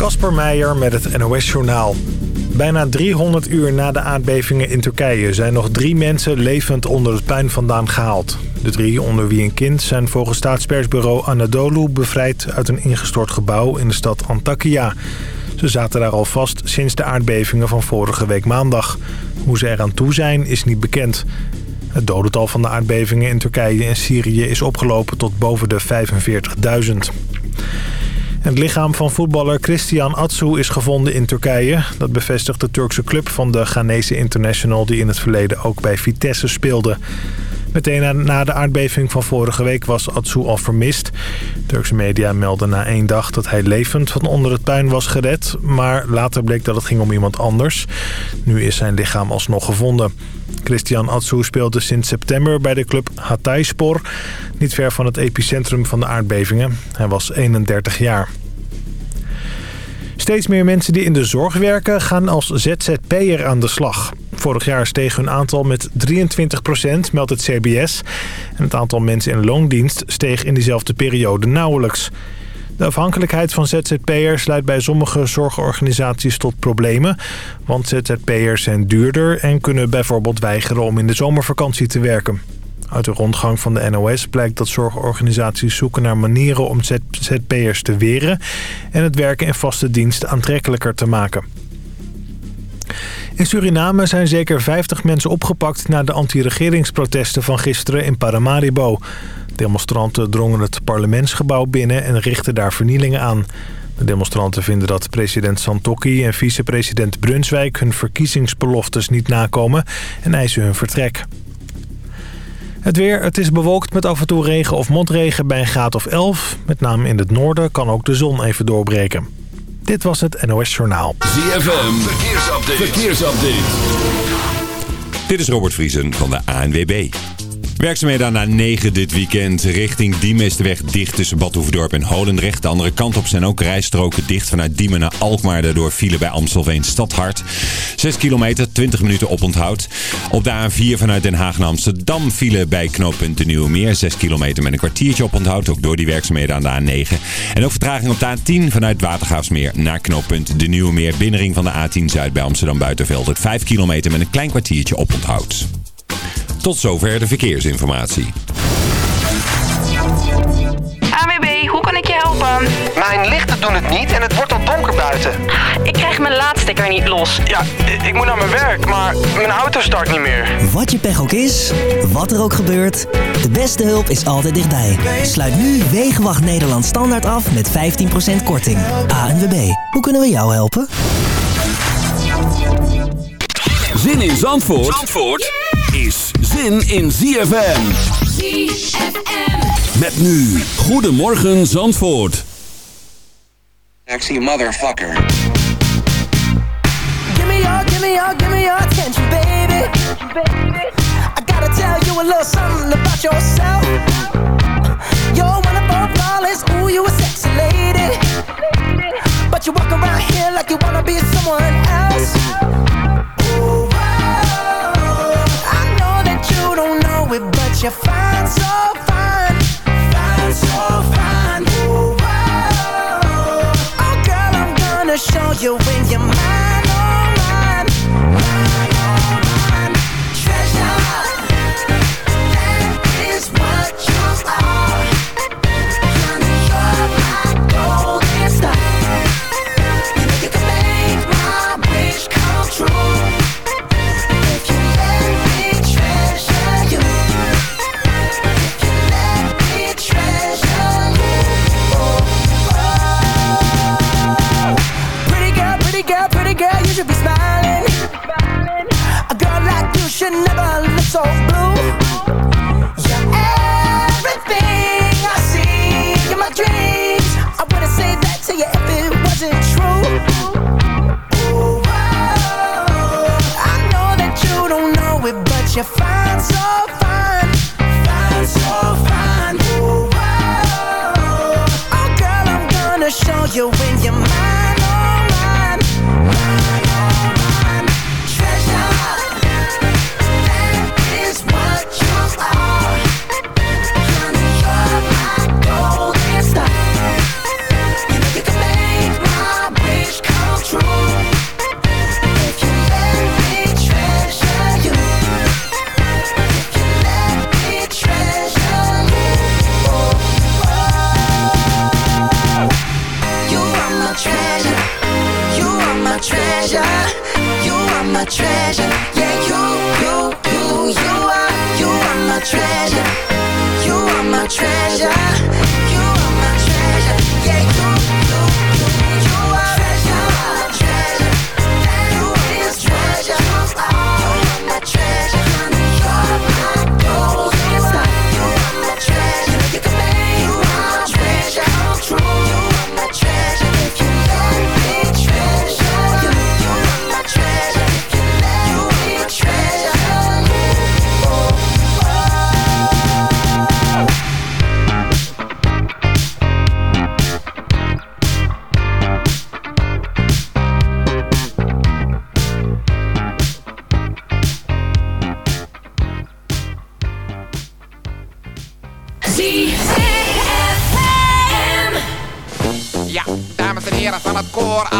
Kasper Meijer met het NOS-journaal. Bijna 300 uur na de aardbevingen in Turkije zijn nog drie mensen levend onder het puin vandaan gehaald. De drie, onder wie een kind, zijn volgens staatspersbureau Anadolu bevrijd uit een ingestort gebouw in de stad Antakya. Ze zaten daar al vast sinds de aardbevingen van vorige week maandag. Hoe ze eraan toe zijn is niet bekend. Het dodental van de aardbevingen in Turkije en Syrië is opgelopen tot boven de 45.000. Het lichaam van voetballer Christian Atsu is gevonden in Turkije. Dat bevestigt de Turkse club van de Ghanese International... die in het verleden ook bij Vitesse speelde. Meteen na de aardbeving van vorige week was Atsu al vermist. Turkse media melden na één dag dat hij levend van onder het puin was gered. Maar later bleek dat het ging om iemand anders. Nu is zijn lichaam alsnog gevonden. Christian Atsu speelde sinds september bij de club Hatayspor. Niet ver van het epicentrum van de aardbevingen. Hij was 31 jaar. Steeds meer mensen die in de zorg werken gaan als ZZP'er aan de slag. Vorig jaar steeg hun aantal met 23% meldt het CBS. En het aantal mensen in loondienst steeg in diezelfde periode nauwelijks. De afhankelijkheid van ZZP'ers leidt bij sommige zorgorganisaties tot problemen. Want ZZP'ers zijn duurder en kunnen bijvoorbeeld weigeren om in de zomervakantie te werken. Uit de rondgang van de NOS blijkt dat zorgorganisaties zoeken naar manieren om ZZP'ers te weren... en het werken in vaste dienst aantrekkelijker te maken. In Suriname zijn zeker 50 mensen opgepakt na de anti-regeringsprotesten van gisteren in Paramaribo. Demonstranten drongen het parlementsgebouw binnen en richtten daar vernielingen aan. De demonstranten vinden dat president Santokki en vicepresident Brunswijk hun verkiezingsbeloftes niet nakomen en eisen hun vertrek. Het weer, het is bewolkt met af en toe regen of motregen bij een graad of 11. Met name in het noorden kan ook de zon even doorbreken. Dit was het NOS Journaal. ZFM, verkeersupdate. verkeersupdate. Dit is Robert Vriesen van de ANWB. Werkzaamheden aan 9 dit weekend. Richting Diemen is de weg dicht tussen Badhoevedorp en Holendrecht. De andere kant op zijn ook rijstroken dicht vanuit Diemen naar Alkmaar. Daardoor vielen bij Amstelveen Stadhart. 6 kilometer, 20 minuten oponthoud. Op de A4 vanuit Den Haag naar Amsterdam vielen bij knooppunt de Nieuwe Meer. 6 kilometer met een kwartiertje oponthoud. Ook door die werkzaamheden aan de A9. En ook vertraging op de A10 vanuit Watergaafsmeer naar knooppunt de Nieuwe Meer. Binnenring van de A10 Zuid bij Amsterdam Buitenveld. Het 5 kilometer met een klein kwartiertje oponthoud. Tot zover de verkeersinformatie. AWB, hoe kan ik je helpen? Mijn lichten doen het niet en het wordt al donker buiten. Ik krijg mijn laadstekker niet los. Ja, ik moet naar mijn werk, maar mijn auto start niet meer. Wat je pech ook is, wat er ook gebeurt, de beste hulp is altijd dichtbij. Sluit nu Wegenwacht Nederland standaard af met 15% korting. ANWB, hoe kunnen we jou helpen? Zin in Zandvoort, Zandvoort is zin in ZFM. ZFM. Met nu, Goedemorgen Zandvoort. Sexy motherfucker. Give me your, give me your, give me your attention, baby. I gotta tell you a little something about yourself. You're wonderful, flawless, ooh, you a sexy lady. But you walk around here like you wanna be someone else. But you're fine, so fine. Fine, so fine. Ooh, oh, girl, I'm gonna show you when you're mine,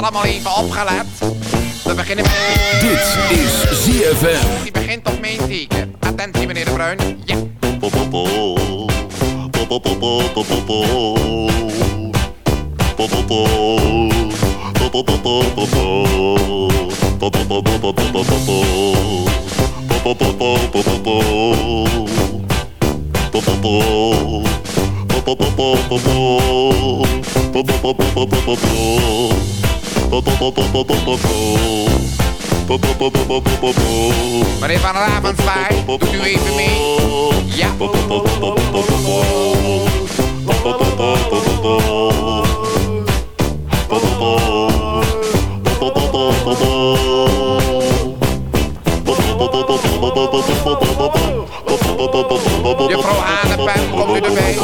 allemaal even opgelet. We beginnen met... Dit is ZFM. Die begint op mijn teken. Attentie, meneer De Bruin. Ja. Meneer Van Ravenswaai, doet u even mee? Ja. Juffrouw Hanepen, komt u erbij?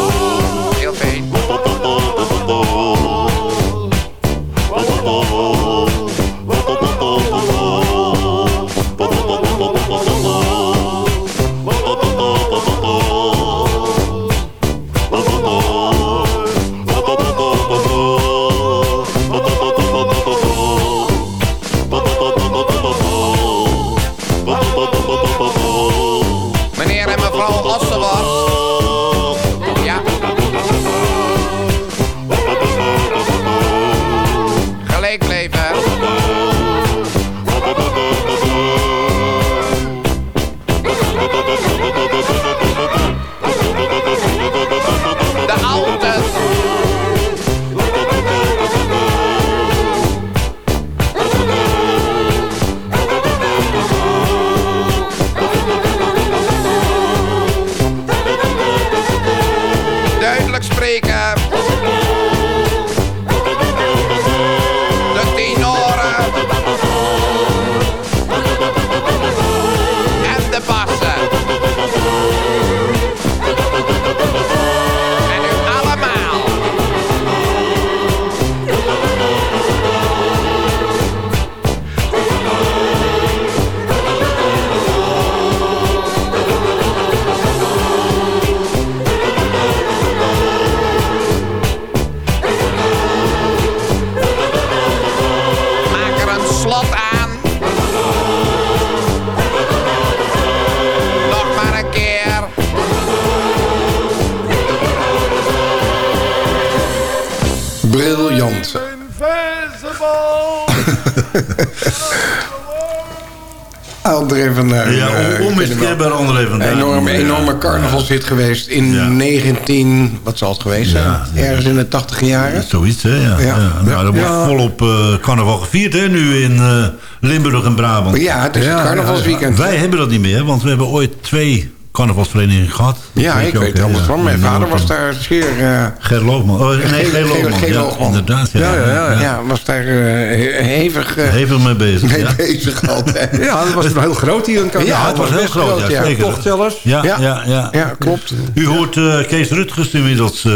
Carnavalshit geweest in Ja. 19... Wat zal het geweest zijn? Ja. Ergens in de 80 jaren. Zoiets, hè? Ja. Ja. Nou, er wordt volop eh, carnaval gevierd, hè? Nu in eh, Limburg en Brabant. Ja, het is het carnavalsweekend. Wij hebben dat niet meer, want we hebben ooit twee carnavalsverenigingen gehad. Dat Ja, ik weet hè? alles Ja. van. Mijn vader was daar zeer... eh, Ger Loogman. Oh, nee, Ger Loogman. Geel Ja, inderdaad. Ja, ja, ja, ja, was daar eh, he- hevig eh, Hevig mee bezig. mee ja. bezig altijd. Ja, dat was heel groot hier in Canada. Ja, het was heel groot, ja, zeker. Toch zelfs. Ja, ja, Ja. ja. Klopt. U hoort Kees Rutgers inmiddels,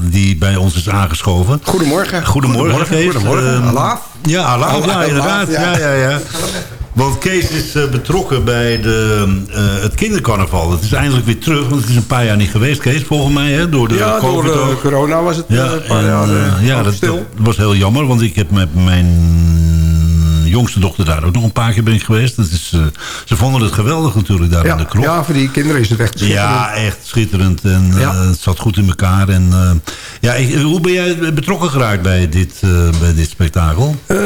die bij ons is aangeschoven. Goedemorgen. Goedemorgen, Kees. Goedemorgen. Ehm, Alaaf. Ja, Alaaf, ja, inderdaad. Ja, ja, ja. Want Kees is eh, betrokken bij de, eh, het kindercarnaval. Het is eindelijk weer terug, want het is een paar jaar niet geweest, Kees, volgens mij. Hè, door de Ja, door de ook. corona was het eh, Ja, een paar en, jaar eh, eh, ja dat, dat stil. was heel jammer, want ik heb met mijn jongste dochter daar ook nog een paar keer ben ik geweest. Dat is, eh, ze vonden het geweldig natuurlijk daar aan de kroeg. Ja, voor die kinderen is het echt schitterend. Ja, echt schitterend. En eh, Ja. het zat goed in elkaar. En, eh, ja, ik- hoe ben jij betrokken geraakt bij dit, eh, bij dit spektakel? Eh,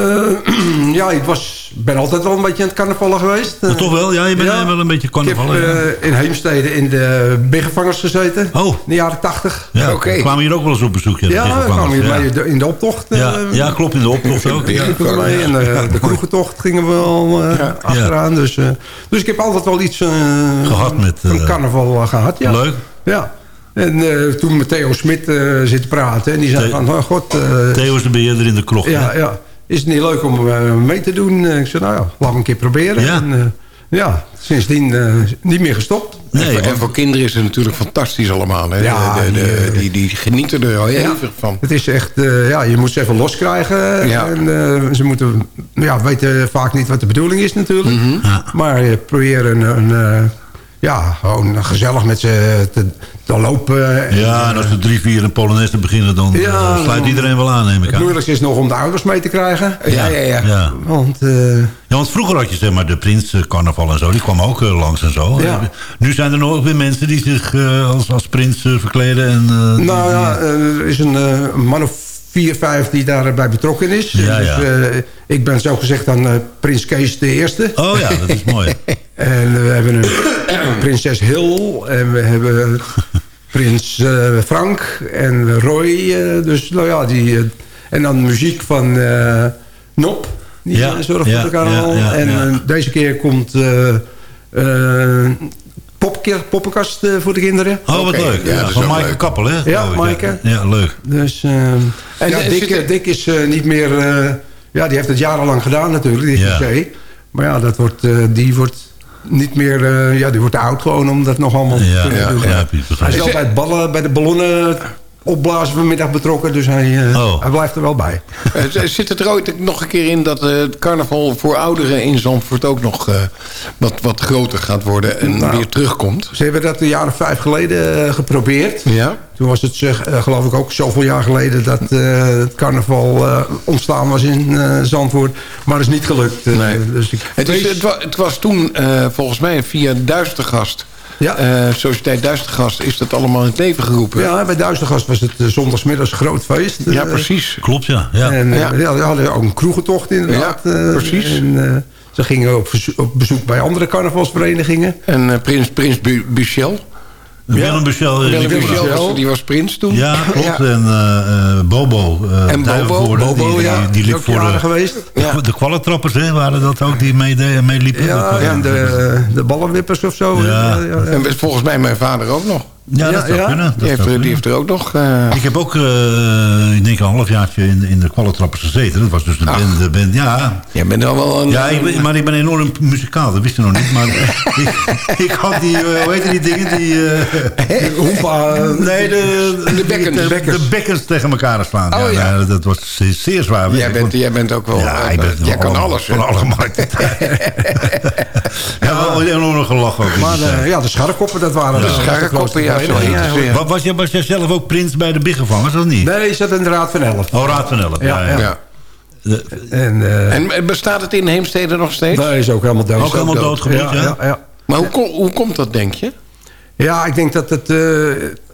ja, ik was, ben altijd wel een beetje aan het carnavallen geweest. Maar toch wel? Ja, je bent Ja. wel een beetje carnaval. Ik heb eh, in Heemstede in de bigevangers gezeten. Oh. In de jaren tachtig. ja, we kwamen hier ook wel eens op bezoek. Ja, de Ja, kwamen hier de- in de optocht. Ja, eh, ja, klopt. In de optocht ook. Ja. mee. En eh, de kroegentocht gingen we al eh, achteraan. Dus, eh, dus ik heb altijd wel iets eh, Gehad met, van eh, carnaval eh, gehad. Ja. Leuk. Ja. En eh, toen met Theo Smit eh zitten praten. En die zei The- van, oh god... eh, Theo is de beheerder in de krocht. ja, ja. Is het niet leuk om eh, mee te doen? Eh, ik zei, nou ja, laat me een keer proberen. Ja. En, eh, ja, sindsdien niet meer gestopt. en, voor, en voor kinderen is het natuurlijk fantastisch allemaal. Hè? Ja, de, de, de- die, die, genieten er al heel Ja. van. Het is echt, ja, je moet ze even loskrijgen. Ja. En ze moeten, ja, weten vaak niet wat de bedoeling is natuurlijk. Maar je probeert een, een ja, gewoon gezellig met ze te, te lopen. En, Ja, en als we drie, vier een Polonaise beginnen, dan Ja, eh, sluit iedereen wel aan, neem ik Het aan. moeilijkste is nog om de ouders mee te krijgen. Ja, ja, ja. Ja. Want, eh, Ja, want vroeger had je zeg maar de prins eh, carnaval en zo. Die kwam ook eh, langs en zo. Ja. Eh, Nu zijn er nog weer mensen die zich eh, als, als prins eh, verkleden. En, eh, die- nou ja, eh, er is een eh, een man of vier, vijf die daarbij betrokken is. Ja, dus ja. eh, ik ben zo gezegd dan eh, prins Kees de eerste. Oh ja, dat is mooi. En we hebben een prinses Hill. En we hebben prins eh, Frank en Roy. dus nou ja, die... en dan muziek van Nop. Die Ja, zorgt voor ja, ja, en deze keer komt... popke- poppenkast eh, voor de kinderen. Oh, wat leuk. ja, van Maaike leuk. Kappel, hè? Ja, Maaike. Ja, leuk. Dus, eh, ja, eh, Dick, zit er- Dick is eh, niet meer... eh, ja, die heeft het jarenlang gedaan natuurlijk, die Ja. Maar ja, dat wordt, eh, die wordt niet meer... eh, ja, die wordt te oud gewoon om dat nog allemaal te Ja, kunnen ja, doen. ja, Hij is altijd ballen, bij de ballonnen opblazen vanmiddag betrokken. Dus hij, eh, Oh. hij blijft er wel bij. Eh, Zit het er ooit nog een keer in dat eh, het carnaval voor ouderen in Zandvoort ook nog eh, wat, wat groter gaat worden en Nou. weer terugkomt? Ze hebben dat een jaar of vijf geleden geprobeerd. Ja? Toen was het zeg, geloof ik ook zoveel jaar geleden... dat eh, het carnaval eh, ontstaan was in eh, Zandvoort. Maar dat is niet gelukt. Nee. dus ik Het, is, het, wa- het was toen eh, volgens mij via Duistergast. Ja. eh, Sociëteit Duistergast is dat allemaal in het leven geroepen. Ja, bij Duistergast was het eh, zondagsmiddags groot feest. Ja, precies. Klopt, ja. ja. En eh, Ja. ja. we hadden ook een kroegentocht inderdaad. Ja, eh, precies. En eh, ze gingen op, op bezoek bij andere carnavalsverenigingen. En prins, prins Bu- Buchel. Willem Buchel. eh, Willem die- Buchel, was- die was prins toen. Ja, klopt. Ja. En eh, Bobo. En Bobo, Bobo, die, ja. Die, die liep voor de, geweest. Ja. de kwallentrappers, hè, waren dat ook die meeliepen? Ja, Dat, eh, en de, de ballenwippers of zo. Ja. Ja, ja, ja. En volgens mij mijn vader ook nog. Ja, dat zou ja. kunnen. Dat Die heeft, er- die kunnen. heeft er ook nog... eh, Ik heb ook, eh, ik denk een halfjaartje in, in de kwallentrappers gezeten. Dat was dus de band, de band ja. Jij bent al wel een... Ja, ik ben, maar ik ben enorm muzikaal, dat wist je nog niet. Maar ik, ik had die, eh, hoe heet die dingen? Die, Hoempa, eh, nee, de, De bekkens. De, Bekkens. de bekkens tegen elkaar slaan. Oh, ja. nou, dat was zeer, zeer zwaar. jij, bent, jij bent ook wel... Ja, ik ben jij kan alles. Van alle markten. Ja, wel enorm gelachen Maar die tijd. eh, ja, de scharrekoppen, dat waren De de scharrekoppen, ja, zo heet het, ja. Wat was, jij, was jij zelf ook prins bij de biggevangers, of niet? Nee, is dat in de Raad van Elf. Oh, Raad van Elf. Ja, Ja, ja. Ja. En, eh En bestaat het in Heemstede nog steeds? dat is ook helemaal dood. Ook helemaal doodgebloed, ja? ja, ja. Maar hoe, hoe komt dat, denk je? Ja, ik denk dat het eh,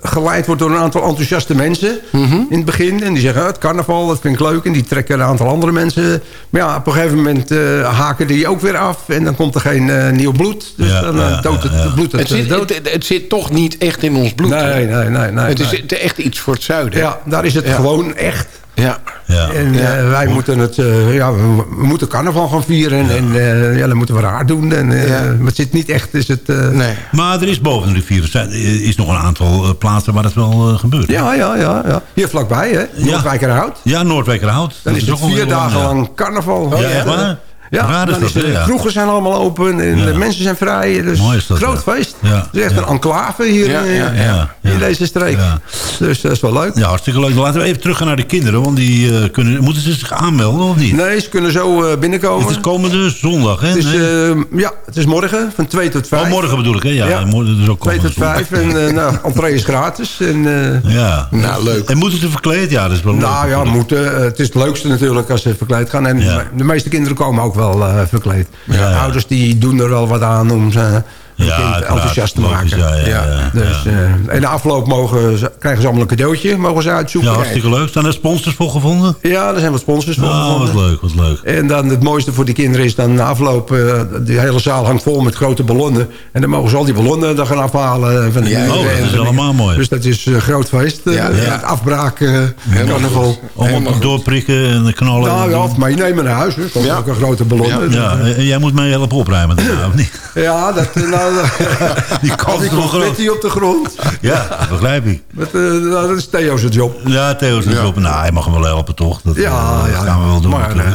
geleid wordt door een aantal enthousiaste mensen Mhm. in het begin. En die zeggen, ah, het carnaval, dat vind ik leuk. En die trekken een aantal andere mensen. Maar ja, op een gegeven moment eh, haken die ook weer af. En dan komt er geen eh, nieuw bloed. Dus Ja, dan ja, doodt het, ja, ja. bloed het, Het zit, dood. het, het zit toch niet echt in ons bloed. Nee, nee, nee. nee, het is nee. echt iets voor het zuiden. Ja, daar is het Ja. gewoon echt. Ja. Ja. En Ja. eh, wij moeten het, eh, ja, we, moeten carnaval gaan vieren. En eh, ja, dan moeten we raar doen. En, eh, Ja. Maar het zit niet echt, is het... eh, Nee. Maar er is boven de rivier er er is nog een aantal plaatsen waar het wel gebeurt. Ja, ja, ja, ja. Hier vlakbij, hè? Noordwijkerhout. Ja, Noordwijkerhout. Dan Dat is het vier lang, dagen ja. lang carnaval. Ja, echt waar? Ja, Raar is dan dat, is de ja. kroegen zijn allemaal open en Ja. de mensen zijn vrij. Dus Mooi is dat, groot ja. feest. Ja, Het is echt ja. een enclave hier Ja, in, ja, ja, in ja. deze streek. Ja. Dus dat is wel leuk. Ja, hartstikke leuk. Laten we even terug gaan naar de kinderen. Want die eh, kunnen, moeten ze zich aanmelden of niet? Nee, ze kunnen zo eh, binnenkomen. Het is komende zondag, hè? Het is, Nee? eh, ja, het is morgen van 2 tot 5. oh, morgen bedoel ik, hè? Ja, Ja. morgen dus ook 2 tot komende 5 en eh nou, entree is gratis. En, eh, Ja. Nou, leuk. En moeten ze verkleed? Ja, dat is wel leuk. nou ja, moeten. het is het leukste natuurlijk als ze verkleed gaan. En Ja. de meeste kinderen komen ook wel eh, verkleed. Ja. Ouders die doen er wel wat aan om uiteraard, enthousiast te logisch, maken. Ja, ja, ja, Dus, ja. eh, en de afloop mogen ze, krijgen ze allemaal een cadeautje. Mogen ze uitzoeken. Ja, hartstikke leuk. Staan er sponsors voor gevonden? Ja, er zijn wat sponsors voor. Wat gevonden. leuk, wat leuk. En dan het mooiste voor die kinderen is dan na afloop... eh de hele zaal hangt vol met grote ballonnen. En dan mogen ze al die ballonnen dan gaan afhalen. Van de Ja, muren oh, dat en is van die- allemaal mooi. Dus dat is een groot feest. eh, Ja, ja. het afbraak, eh carnaval. Allemaal doorprikken en knallen. Nou ja, en of meenemen naar huis. is Ja. ook een grote ballon. Ja. Dus, Ja, en jij moet mij helpen opruimen daarna, of niet? Ja, dat, eh, nou, Die kans die confetti op de grond. Ja, begrijp ik. Dat, eh, nou, dat is Theo's job. Ja, Theo is er op. Nou, hij mag hem wel helpen, toch? Dat, Ja, eh, dat ja. gaan we wel doen. Maar, eh,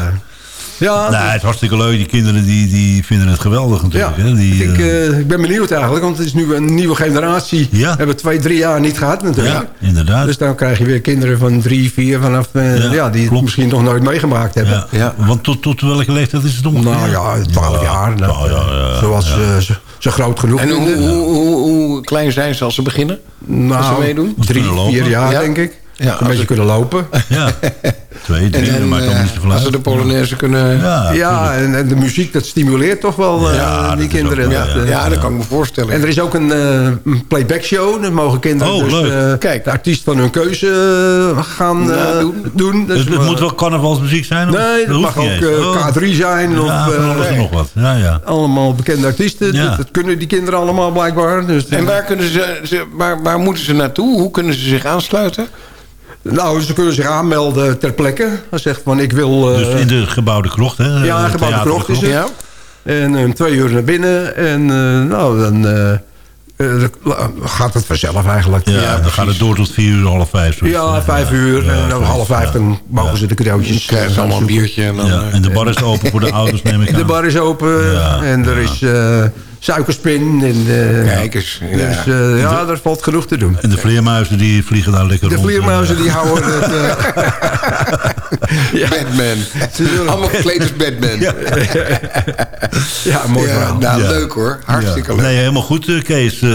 ja, nee, het is hartstikke leuk. Die kinderen die, die vinden het geweldig natuurlijk. Ja, hè? Die, ik, ik ben benieuwd eigenlijk, want het is nu een nieuwe generatie. Ja. Hebben we twee, drie jaar niet gehad natuurlijk. ja, inderdaad. Dus dan krijg je weer kinderen van drie, vier vanaf, eh, Ja, ja, die het misschien nog nooit meegemaakt hebben. ja. Ja. Want tot, tot welke leeftijd is het ongeveer? Nou ja, twaalf jaar. Nou, ja, zoals ja. Ze, groot genoeg En hoe, hoe, hoe, hoe klein zijn ze als ze beginnen? als ze Nou, meedoen? drie, vier jaar Ja. denk ik. Ja, een beetje kunnen lopen. Ja, twee, drie, En, eh, niet zoveel als ze de Polonaise kunnen... Ja, Ja, en, en de muziek, dat stimuleert toch wel eh, Ja, die kinderen. ook wel, Dat, Ja, ja, dat kan ik me voorstellen. En er is ook een, eh, een playback show. Dat mogen kinderen Oh, dus leuk. eh, Kijk. de artiest van hun keuze gaan Ja, eh, doen. doen. Dus het, moet wel carnavalsmuziek zijn? of- Nee, dat hoeft mag ook niet eens. eh, Oh. K3 zijn. Of, eh, alles en nog wat. Ja, ja. allemaal bekende artiesten. Ja. Dat, dat kunnen die kinderen allemaal blijkbaar. Dus, En waar, kunnen ze, ze, waar, waar moeten ze naartoe? Hoe kunnen ze zich aansluiten? Nou, ze kunnen zich aanmelden ter plekke. Hij zegt van ik wil... eh, Dus in de gebouwde krocht, hè? Ja, Eh, gebouwde krocht is de het. Ja? En um, twee uur naar binnen. En eh, nou, dan eh, eh, dan gaat het vanzelf eigenlijk. Ja, dan gaat het door tot vier uur, half vijf. zoiets, Ja, vijf uur. Ja, en dan half vijf ja. dan mogen ze de cadeautjes. Krijgen allemaal een biertje en dan... Ja, eh, en de bar is open voor de ouders, neem ik aan. De bar is open. Ja, en er ja. is eh, suikerspin. En, eh, Kijk eens. Ja. Dus eh, ja, er valt genoeg te doen. En de vleermuizen die vliegen daar lekker De rond. vleermuizen eh. die houden het... eh, Batman. Allemaal gekleed als Batman. Ja, ja, mooi verhaal. nou, Ja. leuk hoor. Hartstikke Ja. leuk. Nee, helemaal goed, eh, Kees. Eh,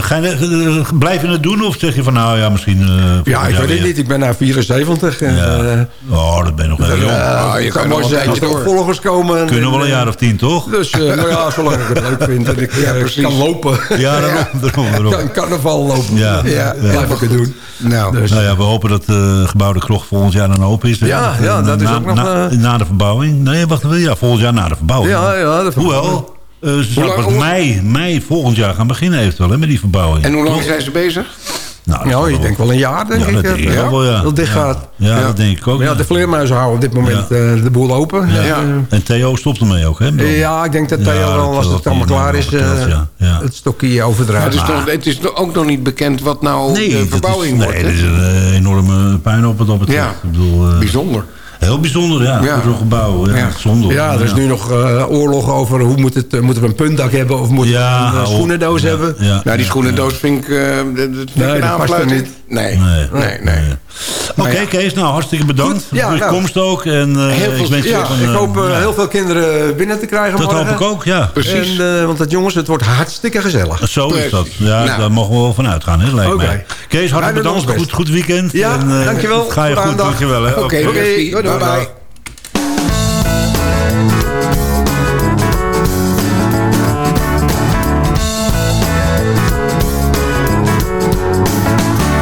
ga je, eh, blijf je het doen of zeg je van nou ja, misschien... eh, Ja, ik weet het niet. Ik ben nou 74. En, Ja. eh, Oh, dat ben je nog heel jong. eh, je kan mooi zijn als tijdje er door. opvolgers komen. Kunnen En, wel een jaar of tien, toch? Dus uh, nou ja, zolang ik het leuk vind en ik eh, kan lopen. Ja, daarom. daarom, daarom. kan carnaval lopen. Ja. Ja, Blijf ik het doen. Nou, Dus, Nou ja, we hopen dat de gebouwde krocht volgend jaar dan open is. Ja, ja, En dat is na, ook nog, Na, eh, na de verbouwing. Nee, wacht even. Ja, volgend jaar na de verbouwing. ja, ja. Dat Hoewel, eh, ze zouden pas mei, mei volgend jaar gaan beginnen eventueel hè, met die verbouwing. en hoe lang zijn ze bezig? Nou, Ja, ik wel- denk wel een jaar, denk Ja, ik. dat dat, denk ik ja, ook wel, ja. Dat dicht Ja. gaat. Ja, Ja. dat denk ik ook. Ja, de vleermuizen houden op dit moment eh, de boel open. Ja. Ja. eh, En Theo stopt ermee ook, hè? ja, ik denk dat Theo Ja, wel, als het allemaal klaar is, eh, ja. Ja. het stokje Maar overdraait. het, is nog, het is nog- ook nog niet bekend wat nou Nee, de dat verbouwing is, wordt. nee, dat is een eh, enorme puinhoop wat dat betreft. Ja. Ik bedoel, eh, Bijzonder. Heel bijzonder, ja. Ja. Voor zo'n gebouw. Ja, Ja. Zonde. Ja, er is nu nog eh, oorlog over hoe moet het, eh, moeten we een puntdak hebben of moeten Ja, we een eh, oh, schoenendoos ja, hebben. Ja. Nou, die schoenendoos vind ik, eh, dat vind ik Nee, dat past er niet. Nee, Nee. nee, nee. Oké, Kees, nou hartstikke bedankt voor je nou. komst ook. En, eh, Heel veel ik Ja, een, ik hoop ja, heel veel kinderen binnen te krijgen Dat morgen. hoop ik ook, ja. Precies. En, eh, want het jongens, het wordt hartstikke gezellig. Zo is dat. Ja, Nou. daar mogen we wel van uitgaan, hè, lijkt Oké. mij. Kees, hartelijk bedankt. Goed, goed weekend. Ja, en, eh, dankjewel Ga je goed, dankjewel. Hè. Oké, Oké. Oké, merci. doei, doei. Bye bye.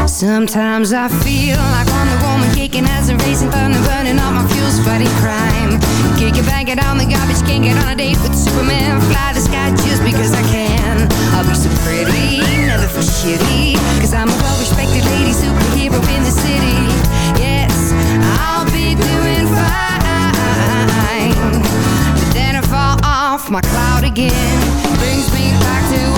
Sometimes I feel like Wonder Woman kicking as a racing thunder, burning all my fuels, fighting crime. Kick it, bang it on the garbage, can't get on a date with Superman. Fly the sky just because I can. I'll be so pretty, never feel shitty. Cause I'm a well respected lady superhero in the city. My cloud again. Brings me back to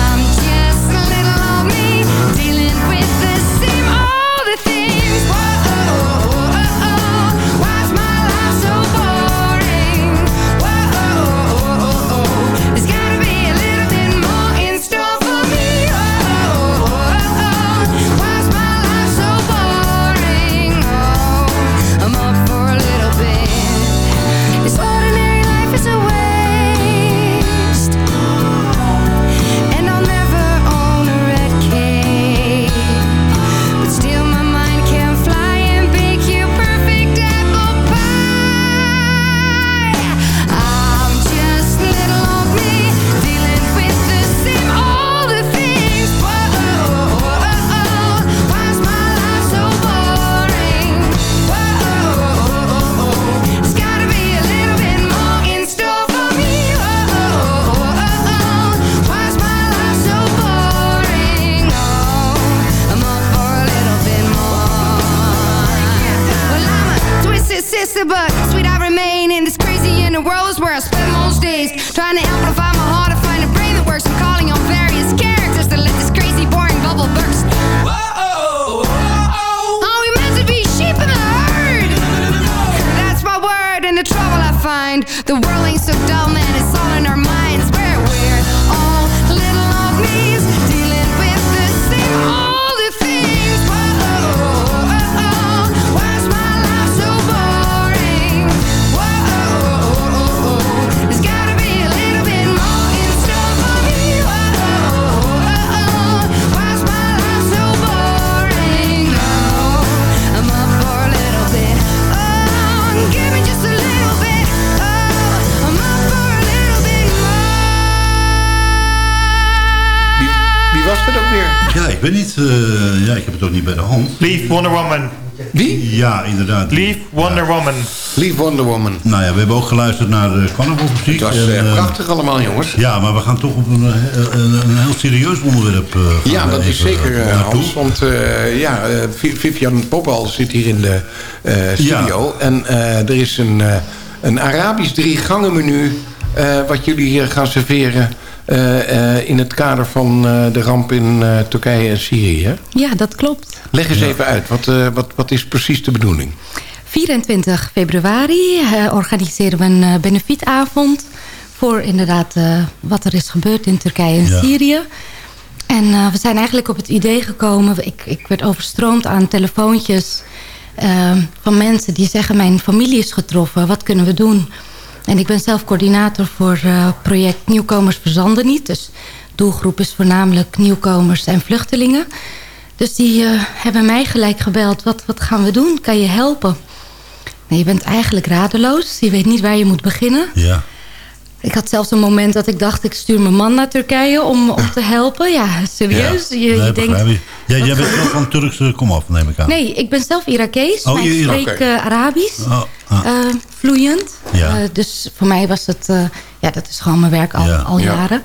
Leave Wonder Woman. Wie? Ja, inderdaad. Leave Wonder Woman. Leave Wonder Woman. Nou ja, we hebben ook geluisterd naar de carnavalmuziek. Het was En, eh, eh, prachtig allemaal, jongens. Ja, maar we gaan toch op een, een, een heel serieus onderwerp eh, gaan Ja, dat is zeker, eh, eh, naartoe. Hans. Want eh, ja, eh, Vi- Vivian Popal zit hier in de eh, studio. En eh, er is een, eh, een Arabisch drie gangen menu... eh, wat jullie hier gaan serveren... eh, eh, in het kader van eh, de ramp in eh, Turkije en Syrië. hè? Ja, dat klopt. Leg eens even uit. Wat, eh, wat, wat is precies de bedoeling? 24 februari eh, organiseren we een benefietavond... voor inderdaad eh, wat er is gebeurd in Turkije en Ja. Syrië. En eh, we zijn eigenlijk op het idee gekomen... ik, ik werd overstroomd aan telefoontjes van mensen die zeggen... mijn familie is getroffen, wat kunnen we doen? En ik ben zelf coördinator voor eh, project Nieuwkomers Verzanden Niet. Dus doelgroep is voornamelijk nieuwkomers en vluchtelingen... Dus die eh, hebben mij gelijk gebeld. Wat, wat gaan we doen? Kan je helpen? Nee, je bent eigenlijk radeloos. Je weet niet waar je moet beginnen. Ja. Ik had zelfs een moment dat ik dacht... ik stuur mijn man naar Turkije om, om te helpen. Ja, serieus. Ja. Je, je Nee, denkt... Ja, jij bent wel van Turkse komaf, neem ik aan. Nee, ik ben zelf Irakees. Oh, maar ik spreek eh, Arabisch. Oh, ah. eh, vloeiend. Ja. Eh, dus voor mij was het... eh, ja, dat is gewoon mijn werk al, Ja. al Ja. jaren.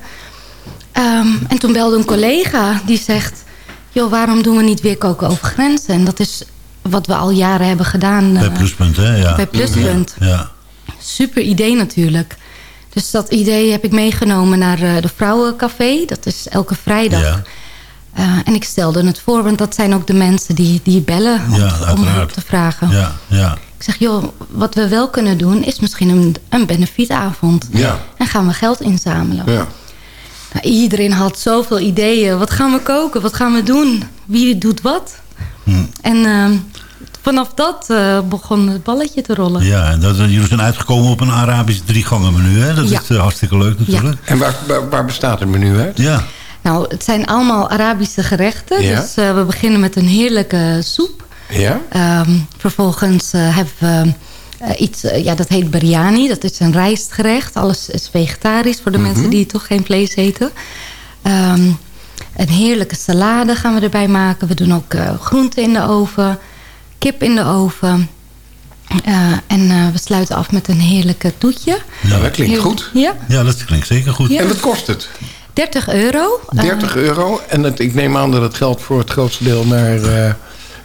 Ehm, en toen belde een collega die zegt... joh, waarom doen we niet weer koken over grenzen? En dat is wat we al jaren hebben gedaan. Bij Pluspunt, hè? Ja. bij Pluspunt. Ja. Super idee natuurlijk. Dus dat idee heb ik meegenomen naar eh, de Vrouwencafé. Dat is elke vrijdag. Ja. Eh, en ik stelde het voor, want dat zijn ook de mensen die, die bellen om, Ja, om hulp te vragen. Ja, ja. Ik zeg, joh, wat we wel kunnen doen is misschien een, een benefietavond. Ja. En gaan we geld inzamelen. Ja. Nou, iedereen had zoveel ideeën. Wat gaan we koken? Wat gaan we doen? Wie doet wat? Hm. En ehm, vanaf dat eh, begon het balletje te rollen. Ja, en dat, jullie zijn uitgekomen op een Arabisch drie gangen menu, hè? Dat Ja. is eh, hartstikke leuk natuurlijk. En waar, waar, waar bestaat het menu uit? Ja. Nou, het zijn allemaal Arabische gerechten. Ja. Dus eh, we beginnen met een heerlijke soep. Ja? Ehm, vervolgens eh, hebben we eh, iets, eh, ja, dat heet biryani. Dat is een rijstgerecht. Alles is vegetarisch voor de Mhm. mensen die toch geen vlees eten. Ehm, een heerlijke salade gaan we erbij maken. We doen ook eh, groenten in de oven. Kip in de oven. Eh, en eh, we sluiten af met een heerlijke toetje. Nou, dat klinkt Heerlijk- goed. Ja, ja, dat klinkt zeker goed. Ja. En wat kost het? 30 euro. Eh, 30 euro. En het, ik neem aan dat het geld voor het grootste deel naar, eh,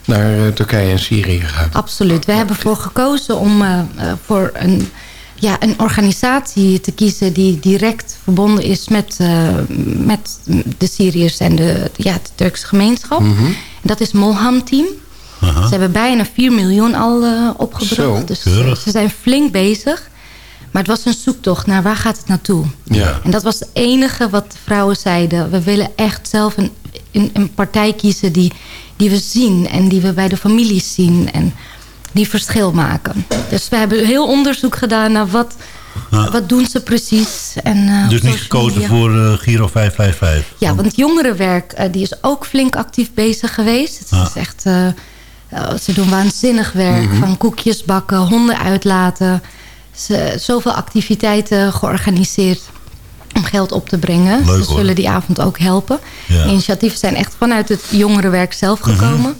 naar eh, Turkije en Syrië gaat. Absoluut. We hebben ervoor gekozen om eh, eh, voor een, ja, een organisatie te kiezen... die direct verbonden is met, eh, met de Syriërs en de, ja, de Turkse gemeenschap. Mhm. Dat is Molham Team. Ze hebben bijna 4 miljoen al opgebracht. Zo, dus keurig. ze zijn flink bezig. Maar het was een zoektocht naar waar gaat het naartoe. Ja. En dat was het enige wat de vrouwen zeiden. We willen echt zelf een, een, een partij kiezen die, die we zien. En die we bij de families zien. En die verschil maken. Dus we hebben heel onderzoek gedaan naar wat, wat doen ze precies. En, eh, Dus niet gekozen voor eh, Giro 555. Ja, want jongerenwerk die is ook flink actief bezig geweest. Het Ah. is echt, ze doen waanzinnig werk. Mhm. Van koekjes bakken, honden uitlaten. Ze, zoveel activiteiten georganiseerd om geld op te brengen. Leuk, Ze zullen die avond ook helpen. Ja. Initiatieven zijn echt vanuit het jongerenwerk zelf gekomen. Mhm.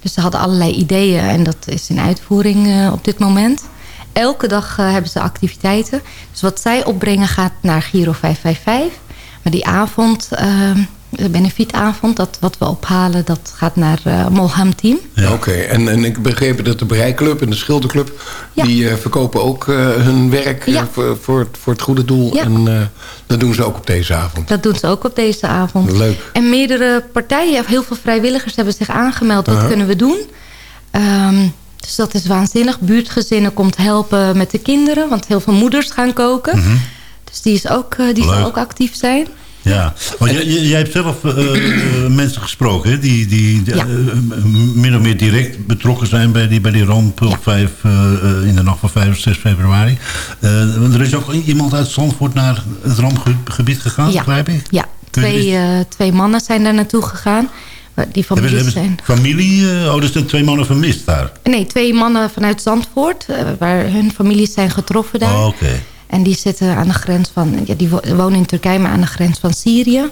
Dus ze hadden allerlei ideeën en dat is in uitvoering eh, op dit moment. Elke dag eh, hebben ze activiteiten. Dus wat zij opbrengen gaat naar Giro 555. Maar die avond, eh, de benefietavond, dat wat we ophalen, dat gaat naar eh Molham Team. Oké, en, en ik begreep dat de Breiklub en de Schilderclub... Ja. die eh, verkopen ook eh, hun werk Ja. voor, voor, het, voor het goede doel. Ja. En eh, dat doen ze ook op deze avond. Dat doen ze ook op deze avond. Leuk. En meerdere partijen, heel veel vrijwilligers hebben zich aangemeld. Wat kunnen we doen? Ehm, Dus dat is waanzinnig. Buurtgezinnen komt helpen met de kinderen. Want heel veel moeders gaan koken. Mhm. Dus die, is ook, eh, die zal ook actief zijn. Ja, want jij, hebt zelf eh, eh, mensen gesproken hè, die, die die, Ja. eh, min of meer direct betrokken zijn bij die, bij die ramp op 5, eh, eh, in de nacht van 5 of 6 februari. Er is ook iemand uit Zandvoort naar het rampgebied gegaan, Ja. begrijp ik? Ja, twee, twee mannen zijn daar naartoe gegaan. Die ze- hebben zijn... familie, oh, er zijn twee mannen vermist daar. Nee, twee mannen vanuit Zandvoort. waar hun families zijn getroffen daar. Oh, Oké. En die zitten aan de grens van... Ja, die wo- wonen in Turkije, maar aan de grens van Syrië.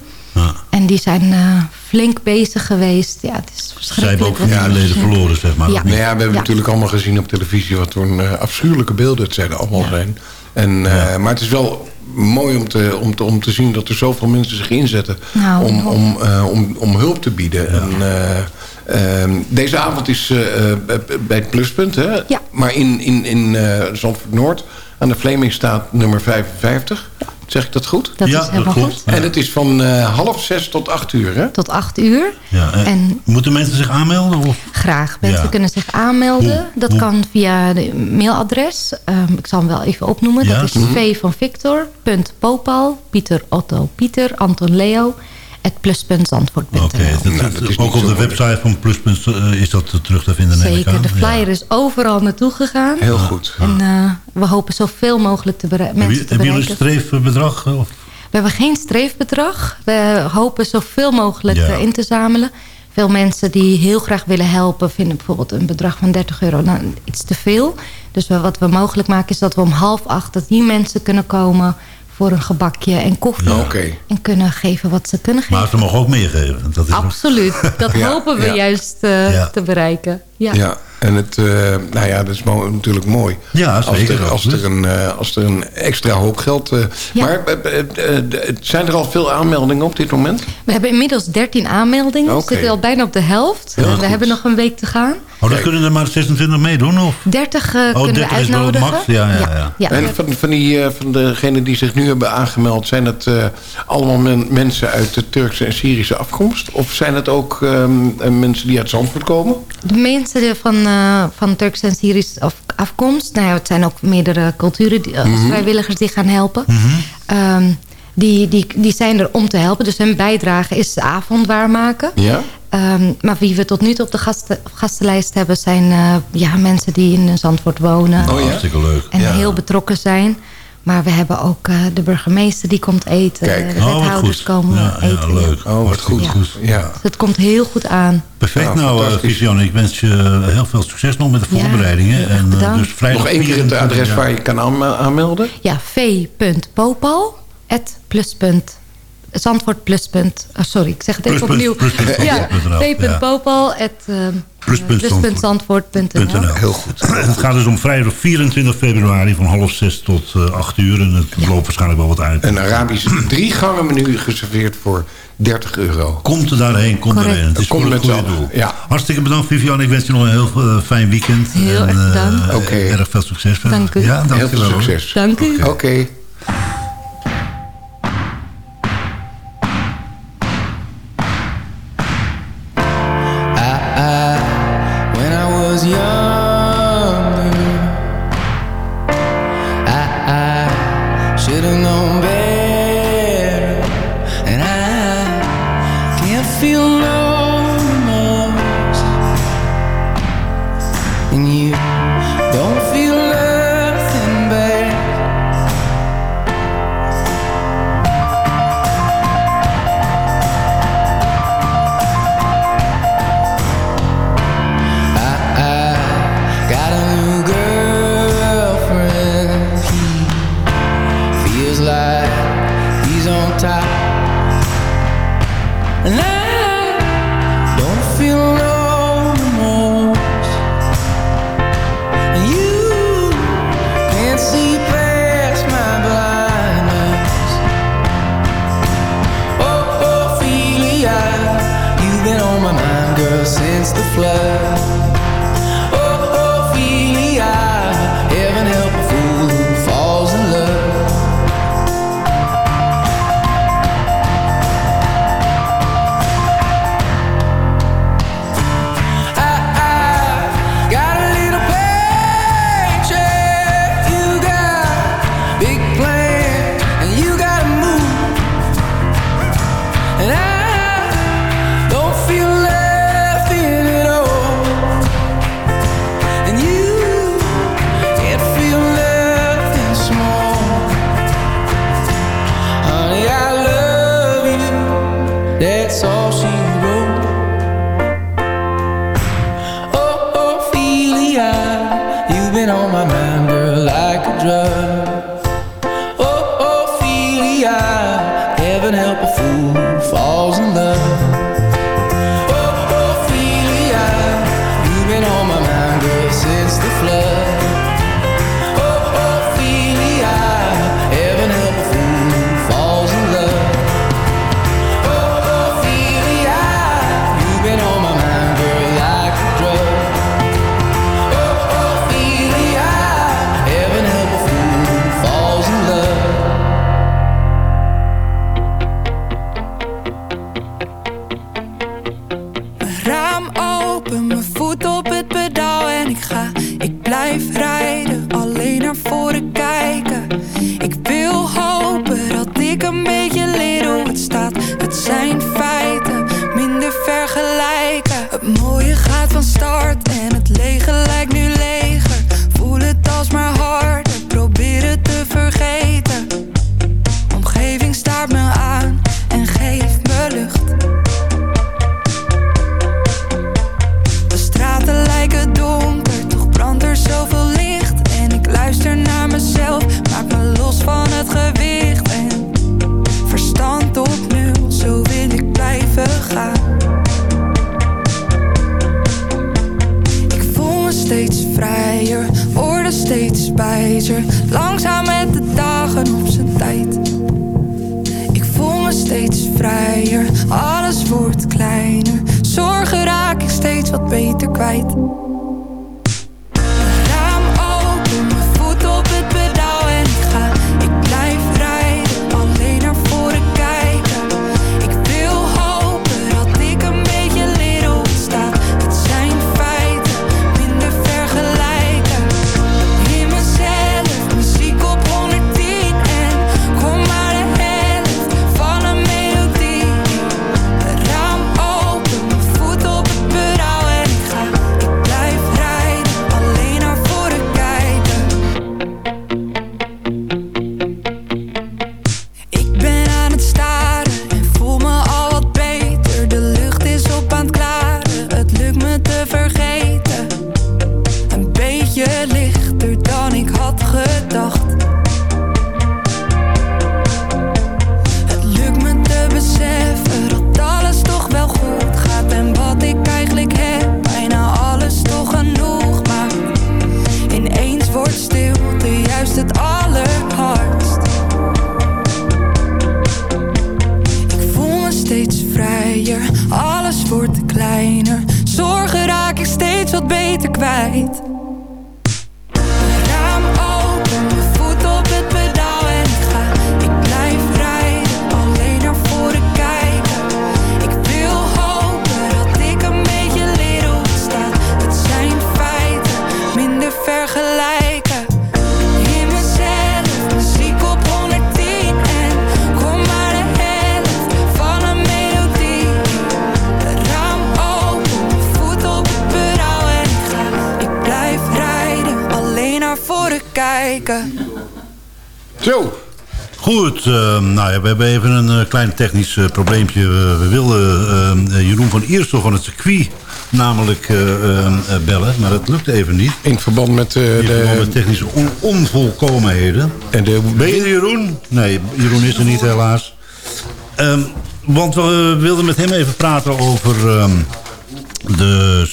En die zijn eh, flink bezig geweest. Ja, het is Zij verschrikkelijk. hebben ook familieleden verloren, zeg maar. Ja. Nou ja, we hebben Ja. natuurlijk allemaal gezien op televisie... wat voor een eh, afschuwelijke beelden het zijn allemaal zijn. En, eh, Maar het is wel mooi om te, om, te, om te zien dat er zoveel mensen zich inzetten... Nou, om, om, eh, om, om hulp te bieden. En, eh, ehm, deze avond is bij het pluspunt, hè? Ja. Maar in, in, in eh Zandvoort Noord, aan de Vleming staat nummer 55. Zeg ik dat goed? Dat Ja, is helemaal dat klopt. goed. En het is van eh, half zes tot acht uur, hè? Tot acht uur. Ja, eh, En- Moeten mensen zich aanmelden? Of? Graag. Mensen Ja. kunnen zich aanmelden. Hoe- Dat hoe- kan via de mailadres. Ehm, ik zal hem wel even opnoemen. Ja. Dat is Mhm. v van Victor, punt Popal, Pieter Otto Pieter, Anton Leo, het pluspuntzandvoort.nl. Oké, dat- ook op de website van Pluspunt eh, is dat terug te vinden, neem ik Zeker, aan. de Ja. flyer is overal naartoe gegaan. Heel goed. En eh, we hopen zoveel mogelijk te bere- Hebben mensen jullie- te hebben jullie een bereiken. streefbedrag? eh, Of? We hebben geen streefbedrag. We hopen zoveel mogelijk Ja. in te zamelen. Veel mensen die heel graag willen helpen... vinden bijvoorbeeld een bedrag van 30 euro nou, iets te veel. Dus we- wat we mogelijk maken is dat we om half acht... dat die mensen kunnen komen voor een gebakje en koffie. Ja. En kunnen geven wat ze kunnen geven. Maar ze mogen ook meegeven. Dat is Absoluut. Dat Ja, hopen we ja. juist eh, Ja. te bereiken. Ja. Ja, en het, eh, nou ja, dat is mo- natuurlijk mooi. Ja, als zeker, er, als, er een, eh, als er een extra hoop geld... eh, Maar eh, eh, eh, zijn er al veel aanmeldingen op dit moment? We hebben inmiddels 13 aanmeldingen. Oké. We zitten al bijna op de helft. Goed. we hebben nog een week te gaan. Oh, dan kunnen er maar 26 meedoen? Of? 30 eh, Oh, kunnen 30 we is wel uitnodigen. max? Ja, ja, ja. ja. En van, van, die, eh, van degenen die zich nu hebben aangemeld... zijn het eh, allemaal men- mensen uit de Turkse en Syrische afkomst? Of zijn het ook ehm, eh, mensen die uit Zandvoort komen? De mensen van, eh van Turks en Syrisch af, afkomst... Nou ja, het zijn ook meerdere culturen, die, als Mhm. vrijwilligers die gaan helpen. Ehm, die, die, die zijn er om te helpen. Dus hun bijdrage is de avond waarmaken. Ja? Ehm, maar wie we tot nu toe op de gasten, gastenlijst hebben... zijn eh, ja, mensen die in Zandvoort wonen. Oh, ja? Hartstikke leuk. En Ja. heel betrokken zijn. Maar we hebben ook eh, de burgemeester die komt eten. Kijk. De Oh, wethouders goed. komen Ja, ja, eten. leuk. Oh, wat goed. Ja. Ja. Dus het komt heel goed aan. Perfect. Nou, Nou, eh, ik wens je heel veel succes nog met de Ja, voorbereidingen. en, eh, bedankt. dus vrijdag Nog één keer het 24, adres ja. waar je kan aan- aanmelden? Ja, v.popal, het pluspunt, Zandvoort pluspunt, oh, sorry, ik zeg het even opnieuw. pluspunt, ja, v.popal, het uh, Pluspunt pluspuntzandvoort.nl. .nl. Heel goed. Het gaat dus om vrijdag 24 februari van half zes tot eh, acht uur. En het loopt waarschijnlijk wel wat uit. Een Arabisch drie gangen menu geserveerd voor 30 euro. Komt er daarheen, kom Correct. erheen. Het is Kom voor met het goede doel. Ja. Hartstikke bedankt Viviane. Ik wens je nog een heel eh, fijn weekend. Heel en, erg eh, bedankt. Oké. Erg veel succes. Dank u. Ja, dank Heel veel succes. Dank u. Oké. Alles wordt kleiner. Zorgen raak ik steeds wat beter kwijt. Kijken. Zo. Goed, eh, nou ja, we hebben even een eh, klein technisch eh, probleempje. We, we wilden Jeroen van Iersel van het circuit namelijk bellen, maar dat lukte even niet. In verband met In de... verband met technische on- onvolkomenheden. En de... Ben je er, Jeroen? Nee, Jeroen is er niet helaas. Ehm, want we wilden met hem even praten over ehm, de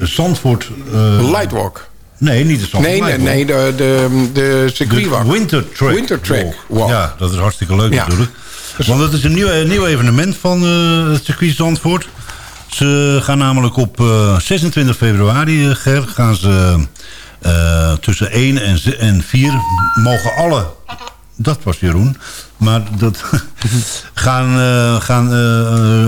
uh, Zandvoort... eh, Lightwalk. Nee, niet de Zandvoort Nee, nee, nee, de, de, de circuitwalk. De Winter Track. Winter Track. Ja, dat is hartstikke leuk Ja. natuurlijk. Want dat is een nieuw, een nieuw evenement van eh, het circuit Zandvoort. Ze gaan namelijk op eh, 26 februari, eh, Ger, gaan ze eh, tussen 1 en, ze- en 4 mogen alle... Dat was Jeroen. Maar dat gaan, eh, gaan, eh,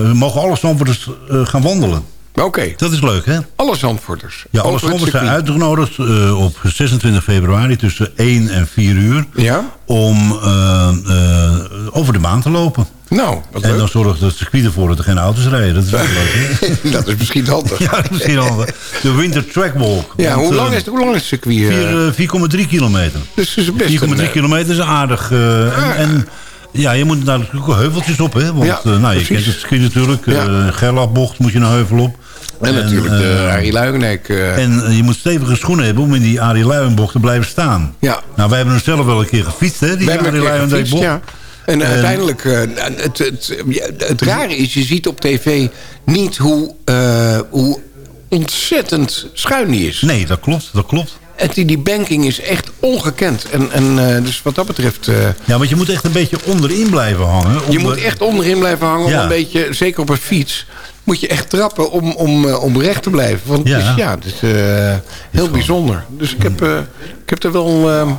eh, mogen alle Zandvoorters eh, gaan wandelen. Oké. Dat is leuk, hè? Alle Zandvoorters. Ja, alle Zandvoorters zijn uitgenodigd eh, op 26 februari tussen 1 en 4 uur. Ja? Om eh, eh, over de baan te lopen. Nou, wat En leuk. dan zorgt het circuit ervoor dat er geen auto's rijden. Dat is ook leuk, hè? dat is misschien handig. Ja, dat is misschien handig. De Winter Track Walk. Ja, Want, hoe lang is, hoe lang is het circuit? eh? vier, eh, 4,3 kilometer. dus is best 4,3 een, eh, kilometer is aardig. en, en ja, je moet daar natuurlijk ook heuveltjes op, hè? Want Ja, eh, nou, je kent het circuit natuurlijk. Ja. eh Gerlachbocht moet je een heuvel op. En natuurlijk de eh, Arie En je moet stevige schoenen hebben om in die Arie Luijenbocht te blijven staan. Ja. Nou, wij hebben hem zelf wel een keer gefietst, hè? Die Arie Luijenbocht. ja. En uiteindelijk, het, het, ja, het rare is, je ziet op tv niet hoe, hoe ontzettend schuin die is. Nee, dat klopt, dat klopt. En die, die banking is echt ongekend. En, en eh, dus wat dat betreft... eh, Ja, want je moet echt een beetje onderin blijven hangen. je moet echt onderin blijven hangen. Ja. Om een beetje, zeker op een fiets, moet je echt trappen om, om, eh, om recht te blijven. Want Ja. het is, ja, het is heel bijzonder. Dus ik heb, ik heb er wel... eh,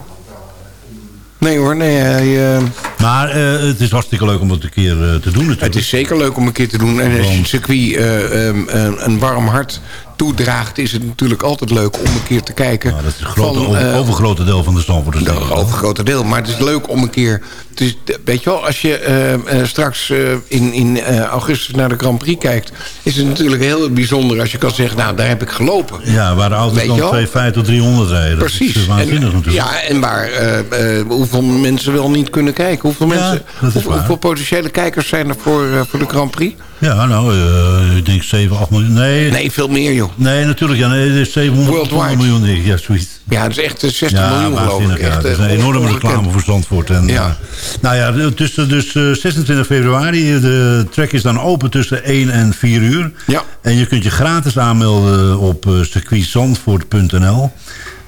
nee hoor, nee. hij, Maar het is hartstikke leuk om het een keer te doen natuurlijk. Het is zeker leuk om een keer te doen. En als je het circuit eh, ehm, een- een warm hart toedraagt... is het natuurlijk altijd leuk om een keer te kijken. Nou, dat is het grote, van, over, eh, overgrote deel van de Zandvoorters. een overgrote deel. Maar het is leuk om een keer... Het is, weet je wel, als je eh, eh, straks in, in augustus naar de Grand Prix kijkt... is het natuurlijk heel bijzonder als je kan zeggen... nou, daar heb ik gelopen. Ja, waar de auto's dan wel? 250 tot 300 rijden. Dat Precies. is waanzinnig en, natuurlijk. Ja, en waar hoeveel mensen wel niet kunnen kijken. Hoeveel, Ja, mensen, dat hoeveel, potentiële kijkers zijn er voor, voor de Grand Prix? Ja, nou, eh, ik denk 7, 8 miljoen. Nee, Nee, veel meer joh. nee natuurlijk. Ja, nee, het is 700 Worldwide. miljoen. denk ik. Ja, zoiets. Ja, dat is echt eh, 60 ja, miljoen geloof ik. Ja, Echt, het is eh, een enorme reclame voor Zandvoort. En, Ja. eh, nou ja, tussen dus eh, 26 februari. De track is dan open tussen 1 en 4 uur. Ja. En je kunt je gratis aanmelden op circuitzandvoort.nl.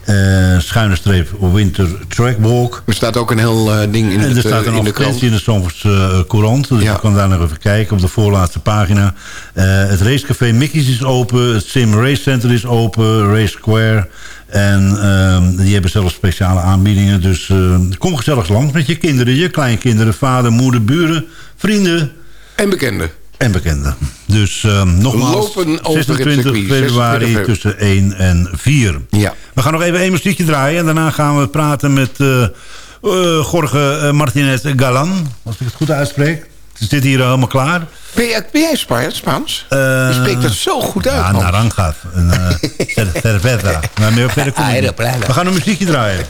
Eh schuine streep Winter Trackwalk. Er staat ook een heel eh, ding in, En er het, staat eh, een in de krant. in de eh, Courant. Dus Ja. je kan daar nog even kijken op de voorlaatste pagina. Eh, het racecafé Mickey's is open. Het Sim Race Center is open. Race Square. En ehm, die hebben zelfs speciale aanbiedingen. Dus eh, kom gezellig langs met je kinderen, je kleinkinderen, vader, moeder, buren, vrienden. En bekenden. En bekenden. Dus ehm, nogmaals, Lopen over het 26 circuit, februari 26 tussen 1 en 4. Ja. We gaan nog even één muziekje draaien. En daarna gaan we praten met eh eh, Jorge eh, Martinez Galan. Als ik het goed uitspreek. Ze zit hier helemaal klaar. Ben jij, ben jij Spa- Spaans? Eh, je spreekt dat zo goed uit, Ja, naranja. Cerveza. Maar meer verder Ah. We gaan een muziekje draaien.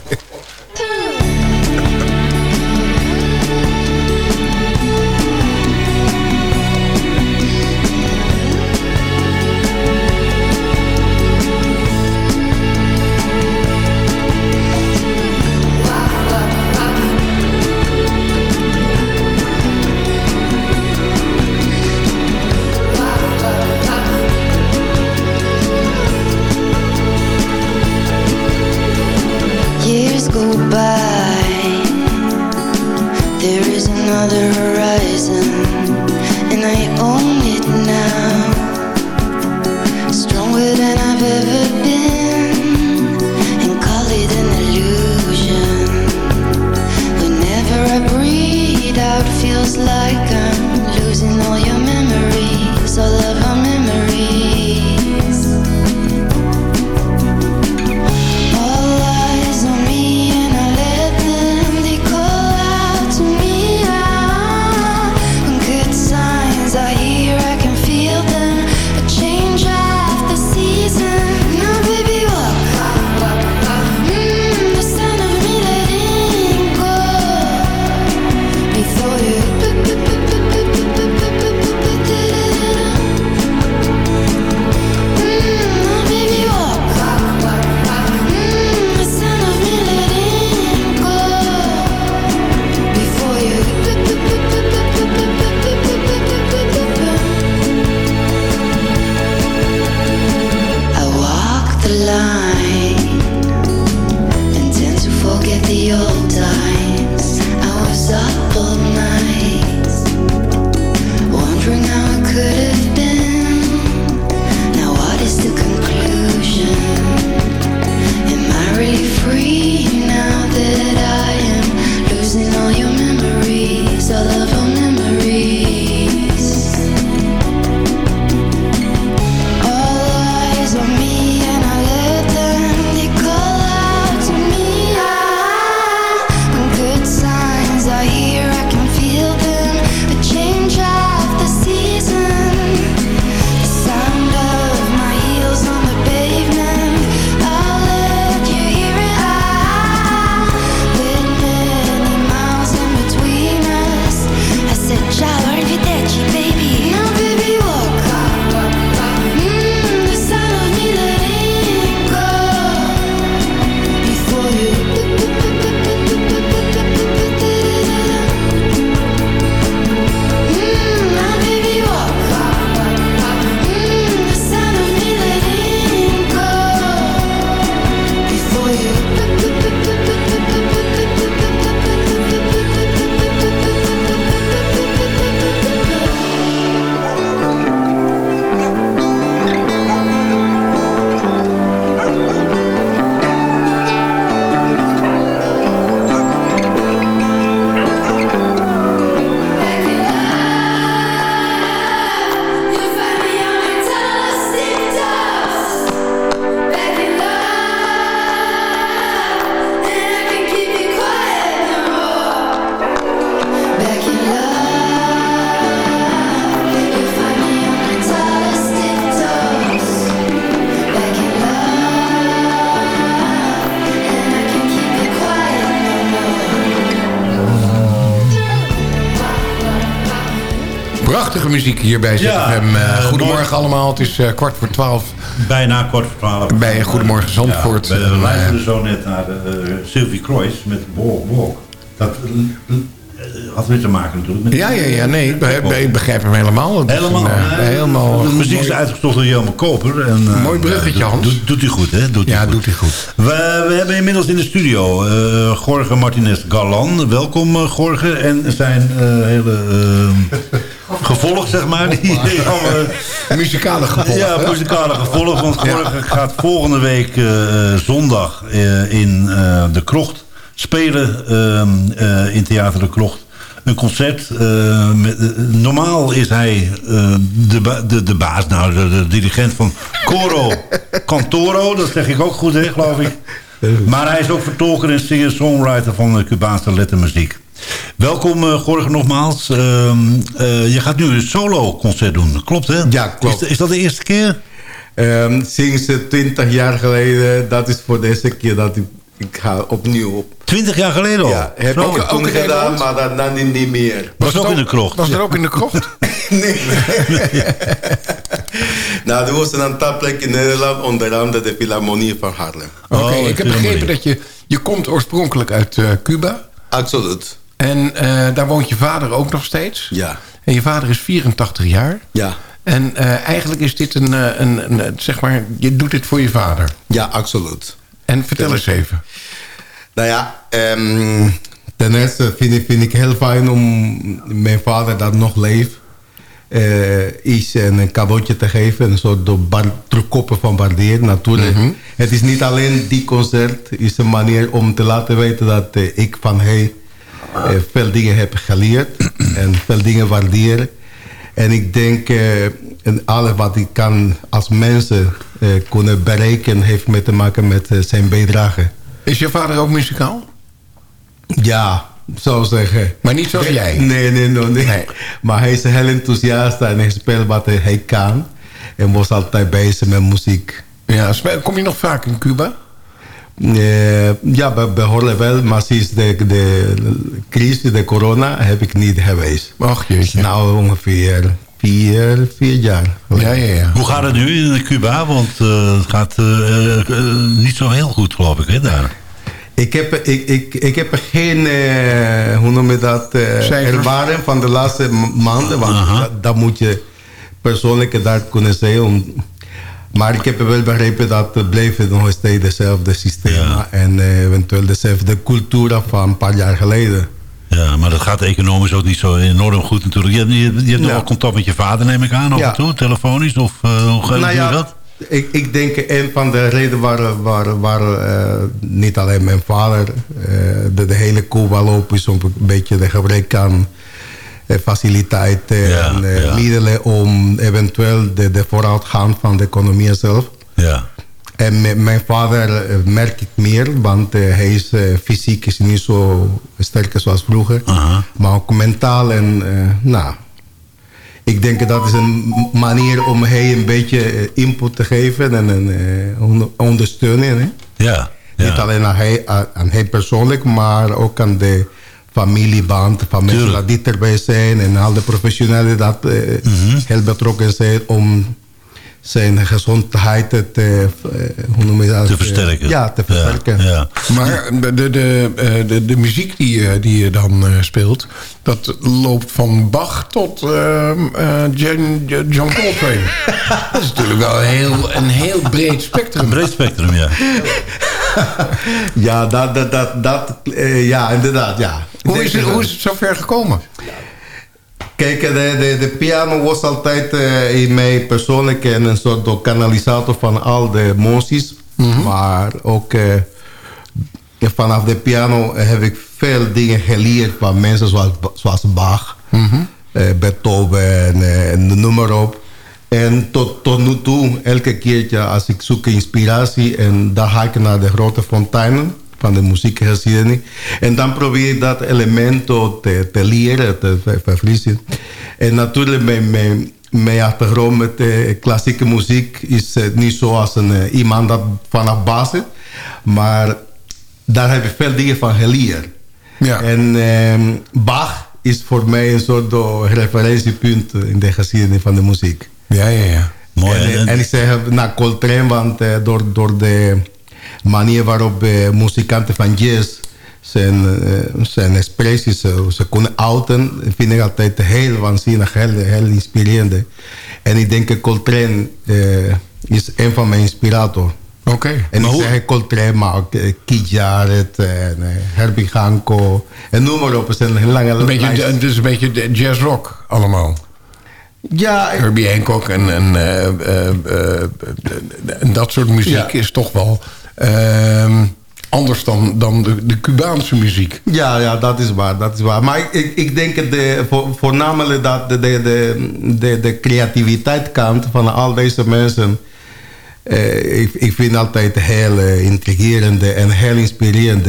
Prachtige muziek hier bij ZFM. Ja, Eh, eh, goedemorgen allemaal. Het is eh, kwart voor twaalf. Bijna kwart voor twaalf. Bij Goedemorgen Zandvoort. Ja, we En, luisterden zo net naar Sylvie Kroijs met Walk Walk. Dat had weer te maken natuurlijk. Met Ja, ja, ja. Nee, ik be- be- ik begrijp hem helemaal. Het Helemaal. een, helemaal de muziek is uitgezocht door Jelmer Koper. En, Mooi bruggetje, Hans. Doet, doet hij goed, hè? Doet Ja, goed. doet hij goed. We, we hebben inmiddels in de studio Jorge Martinez Galan. Welkom, Jorge. En zijn hele gevolg, zeg maar. Die, Muzikale gevolgen. ja, muzikale gevolg. Want Jorge gaat volgende week eh, zondag eh, in eh, de Krocht spelen. ehm, eh, in Theater de Krocht. Een concert. met, normaal is hij de, ba- de, de baas, nou, de, de dirigent van Coro Cantoro. Dat zeg ik ook goed, hè, geloof ik. Maar hij is ook vertolker en singer-songwriter van de Cubaanse lettermuziek. Welkom, eh Jorge, nogmaals. Ehm, eh, je gaat nu een solo-concert doen, klopt hè? Ja, klopt. Is, is dat de eerste keer? Ehm, sinds eh, 20 jaar geleden, dat is voor de eerste keer dat ik, ik ga opnieuw op. 20 jaar geleden al? Ja, heb Zo. ik Ook toen gedaan, maar dat, dan niet meer. Was ook in de krocht. Was er ook in de krocht? nee. nou, er was een aantal plekken in Nederland, onder andere de Philharmonie van Haarlem. Oké, Oh, ik heb begrepen dat je... Je komt oorspronkelijk uit eh, Cuba. Absoluut. En eh, daar woont je vader ook nog steeds. Ja. En je vader is 84 jaar. Ja. En eh, eigenlijk is dit een, eh, een, een, Zeg maar, je doet dit voor je vader. Ja, absoluut. En vertel eens even. Nou ja, ehm, ten eerste vind ik, vind ik heel fijn om mijn vader dat nog leeft. eh iets en een cadeautje te geven. Een soort terugkoppen van waardeer natuurlijk. Het is niet alleen die concert. Het is een manier om te laten weten dat ik van eh, veel dingen heb geleerd. en veel dingen waardeer. En ik denk, eh, en alles wat ik kan als mensen eh, kunnen bereiken... heeft mee te maken met eh, zijn bijdrage. Is je vader ook muzikaal? Ja, zou zeggen. Maar niet zoals jij? Nee, nee, nee, nee. Maar hij is heel enthousiast en hij speelt wat hij kan. En was altijd bezig met muziek. Ja, kom je nog vaak in Cuba? Eh, ja, be- behoorlijk wel. Maar sinds de, de crisis, de corona, heb ik niet geweest. Och jeetje. Nou, ongeveer vier, vier jaar. Ja, ja, ja. Hoe gaat het nu in Cuba? Want eh, het gaat eh, niet zo heel goed, geloof ik, hè, daar. Ik heb, ik, ik, ik heb geen, eh, hoe noem je dat, eh ervaring van de laatste maanden. Want dat, dat moet je persoonlijk daar kunnen zeggen. Om, maar ik heb wel begrepen dat het blijft nog steeds hetzelfde systeem. En eh, eventueel dezelfde cultuur van een paar jaar geleden. Ja, maar dat gaat economisch ook niet zo enorm goed natuurlijk. Je, je, je hebt nog Ja. wel contact met je vader, neem ik aan, af Ja. en toe, telefonisch? Of uh, hoe Nou doe je ja, dat? Ik, ik denk een van de redenen waar, waar, waar eh, niet alleen mijn vader de, de hele Cuba loopt is om een beetje de gebrek aan eh, faciliteiten en eh, middelen om eventueel de, de vooruitgang van de economie zelf. Ja. En met mijn vader eh, merk ik meer, want hij is fysiek is niet zo sterk zoals vroeger. Maar ook mentaal en nou, ik denk dat is een manier om hij een beetje input te geven en een on- ondersteunen. Hè? Ja, Niet alleen aan hij, aan hij persoonlijk, maar ook aan de familieband van mensen dat dichterbij zijn en al de professionelen dat eh, heel betrokken zijn om zijn gezondheid te, eh, hoe noem je dat? Te versterken. Ja, te versterken. Ja. Maar de, de, eh, de, de muziek die, je- die je dan eh, speelt... dat loopt van Bach tot ehm, eh, John, John Coltrane. dat is natuurlijk wel een heel, een heel breed spectrum. Een breed spectrum, ja. ja, dat, dat, dat, dat ja, inderdaad, ja. Hoe is, het, hoe is het zo ver gekomen? Kijk, de, de, de piano was altijd eh, in mij persoonlijk een, een soort kanalisator van al de emoties. Maar ook eh, vanaf de piano heb ik veel dingen geleerd van mensen zoals, zoals Bach, eh, Beethoven en noem maar op. En tot, tot nu toe, elke keertje als ik zoek inspiratie... en dan ga ik naar de grote fonteinen van de muziekgeschiedenis. En dan probeer ik dat element te, te leren, te ver- vervriezen. En natuurlijk mijn, mijn, mijn achtergrond met de klassieke muziek... is eh, niet zoals een, eh, iemand dat vanaf basis... maar daar heb ik veel dingen van geleerd. Ja. En ehm, Bach is voor mij een soort referentiepunt in de geschiedenis van de muziek. Ja, ja, ja. Mooi. En, en- ik zeg naar Coltrane, want eh, door, door de manier waarop eh, muzikanten van jazz zijn, eh, zijn expressies eh, ze kunnen outen, vind ik altijd heel waanzinnig, heel, heel inspirerend. En ik denk dat Coltrane is een van mijn inspirator. Oké. En ik zeg Coltrane, maar ook Jarrett en eh, Herbie Hancock en noem maar op. Het is een lange Een beetje, lijst. het is een beetje de jazz rock allemaal. Ja, Herbie Hancock en, en, en dat soort muziek Ja. is toch wel anders dan, dan de, de Cubaanse muziek. Ja, ja, dat is waar. Dat is waar. Maar ik, ik, denk de, voor, voornamelijk dat de, de, de, de, de creativiteitkant van al deze mensen... eh, ik, ik vind altijd heel eh, intrigerend en heel inspirerend.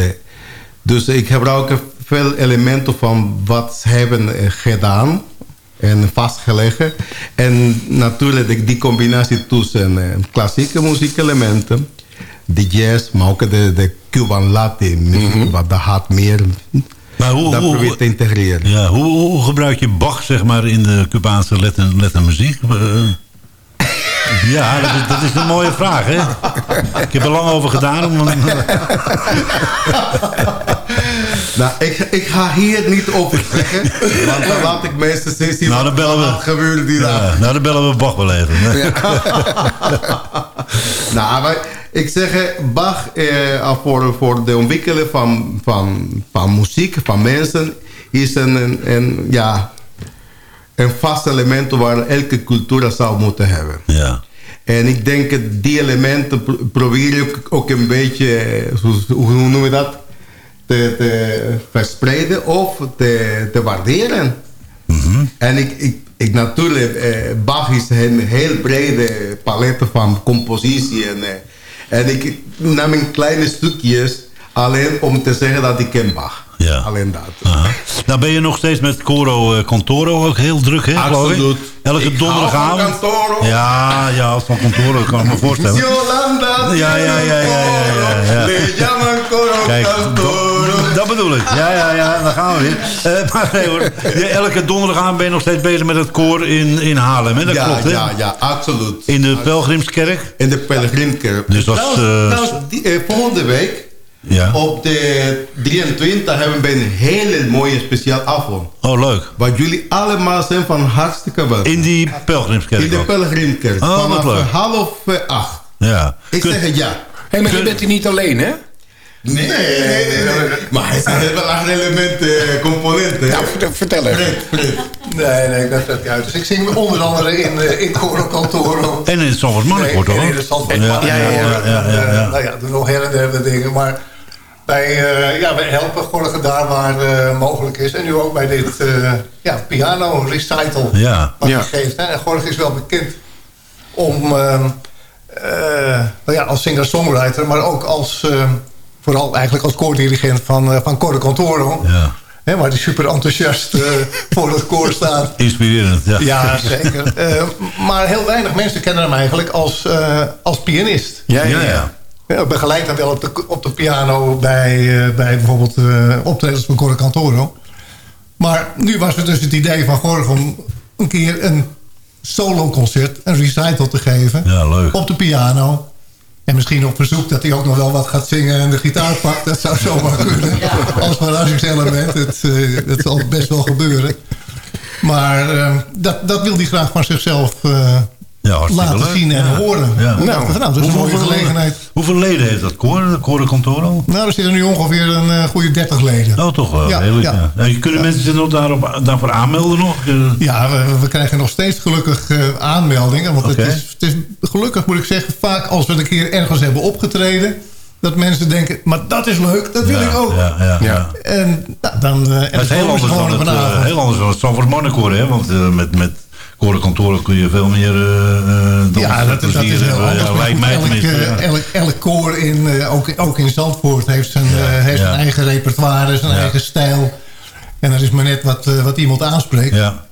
Dus ik gebruik veel elementen van wat ze hebben eh, gedaan en vastgelegd. En natuurlijk die- combinatie tussen klassieke muziekelementen, de jazz, maar ook de, de Cuban Latin muziek, wat dat had meer. Maar hoe, dat hoe- te integreren. Ja, hoe, hoe gebruik je Bach zeg maar, in de Cubaanse letter, lettermuziek? Eh, ja, dat is, dat is een mooie vraag, hè? Ik heb er lang over gedaan. Om, Nou, ik, ik ga hier niet over zeggen, want dan laat ik mensen zien nou, dan bellen wat we, gebeurde die daar. ja, nou, dan bellen we Bach wel even. hè? nou, maar ik zeg, Bach eh, voor, voor de ontwikkeling van, van, van muziek, van mensen, is een, een, een, ja, een vast element waar elke cultuur zou moeten hebben. Ja. En ik denk dat die elementen pro- probeer ik ook een beetje, eh, hoe, hoe noem je dat, te, te verspreiden of te, te waarderen. En ik, ik, ik natuurlijk, eh, Bach is een heel brede palet van compositie. En, eh, en ik nam een kleine stukjes alleen om te zeggen dat ik ken Bach. Ja. Alleen dat. Aha. Nou ben je nog steeds met Coro eh, Contoro ook heel druk, hè? Absoluut. Elke Ik donderdagavond. Cantoro. Ja, ja, als van Contoro kan ik me voorstellen. Yolanda, Ja, ja, ja, ja, ja, ja, ja. Le llaman Coro Kijk, Cantoro. Dat bedoel ik. Ja, ja, ja, daar gaan we weer. Eh, maar nee hoor, je- elke donderdagavond ben je nog steeds bezig met het koor in, in Haarlem, hè? Dat ja, klopt, hè? ja, ja, absoluut. In de Pelgrimskerk. In de Pelgrimkerk. Dus dat is, eh, eh, volgende week, Ja. op de 23, hebben we een hele mooie speciaal avond. Oh, leuk. Waar jullie allemaal zijn van hartstikke welkom. In die Pelgrimskerk In de ook. Pelgrimkerk. Oh, Vanaf leuk. half acht. Ja. Ik Kun- zeg het ja. Hé, maar je bent hier niet alleen, hè? Nee, nee, nee, nee. Maar hij is een heel acht element eh, component. hè? Nou, vertel, even. Nee, nee, ik ben het niet uit. Dus ik zing onder andere in, eh, in Coro Cantoro. En in het Zandvoort Mannenkoor, toch? in het Zandvoort Ja, Mannenkoor. ja, ja, ja, ja, ja. Eh, Nou ja, doen nog her en der dingen. Maar wij, eh, ja, wij helpen Gorgen daar waar eh, mogelijk is. En nu ook bij dit eh, ja, piano recital Ja. wat Ja. hij geeft. Hè. En Gorgen is wel bekend om... ehm, eh, nou ja, als singer-songwriter, maar ook als... vooral eigenlijk als koordirigent van, eh, van Coro Cantoro. Ja. Waar die super enthousiast eh, voor het koor staat. Inspirerend, ja. Ja, zeker. Eh, maar heel weinig mensen kennen hem eigenlijk als, als pianist. Ja, ja, Ja, ja. begeleid hem wel op de, op de piano bij, bij bijvoorbeeld optredens van Coro Cantoro. Maar nu was het dus het idee van Gorg om een keer een solo-concert, een recital te geven. Ja, leuk. Op de piano. En misschien op verzoek dat hij ook nog wel wat gaat zingen en de gitaar pakt. Dat zou zomaar kunnen. Als verrassingselement. Het, eh, het zal best wel gebeuren. Maar eh, dat, dat wil hij graag van zichzelf eh, Ja, laten leuk. zien en Ja. horen. Ja. Nou, nou, dat is een mooie gelegenheid. Hoeveel leden heeft dat koor, de Coro Contoro? Nou, er zitten nu ongeveer een eh, goede 30 leden. Oh, toch wel, Ja, redelijk, ja. ja. Nou, kunnen mensen zich nog daarop, daarvoor aanmelden nog? Ja, we, we krijgen nog steeds gelukkig eh, aanmeldingen. Want het, is, het is gelukkig, moet ik zeggen, vaak als we een keer ergens hebben opgetreden... dat mensen denken, maar dat is leuk, dat wil ja, ik ook. Ja, ja, ja. En nou, dan... eh, en Dat is heel komen ze anders, dan het, eh, avond. heel anders dan het Zandvoort Mannenkoor, hè? Want eh, met, met korenkantoren kun je veel meer eh eh dans Ja, dat, is- dat is plezier heel anders. Lijkt mij elk, eh, ja. elk, elk koor, in, eh, ook, ook in Zandvoort, heeft zijn, Ja, eh, heeft ja. zijn eigen repertoire, zijn Ja. eigen stijl. En dat is maar net wat, eh, wat iemand aanspreekt. Ja.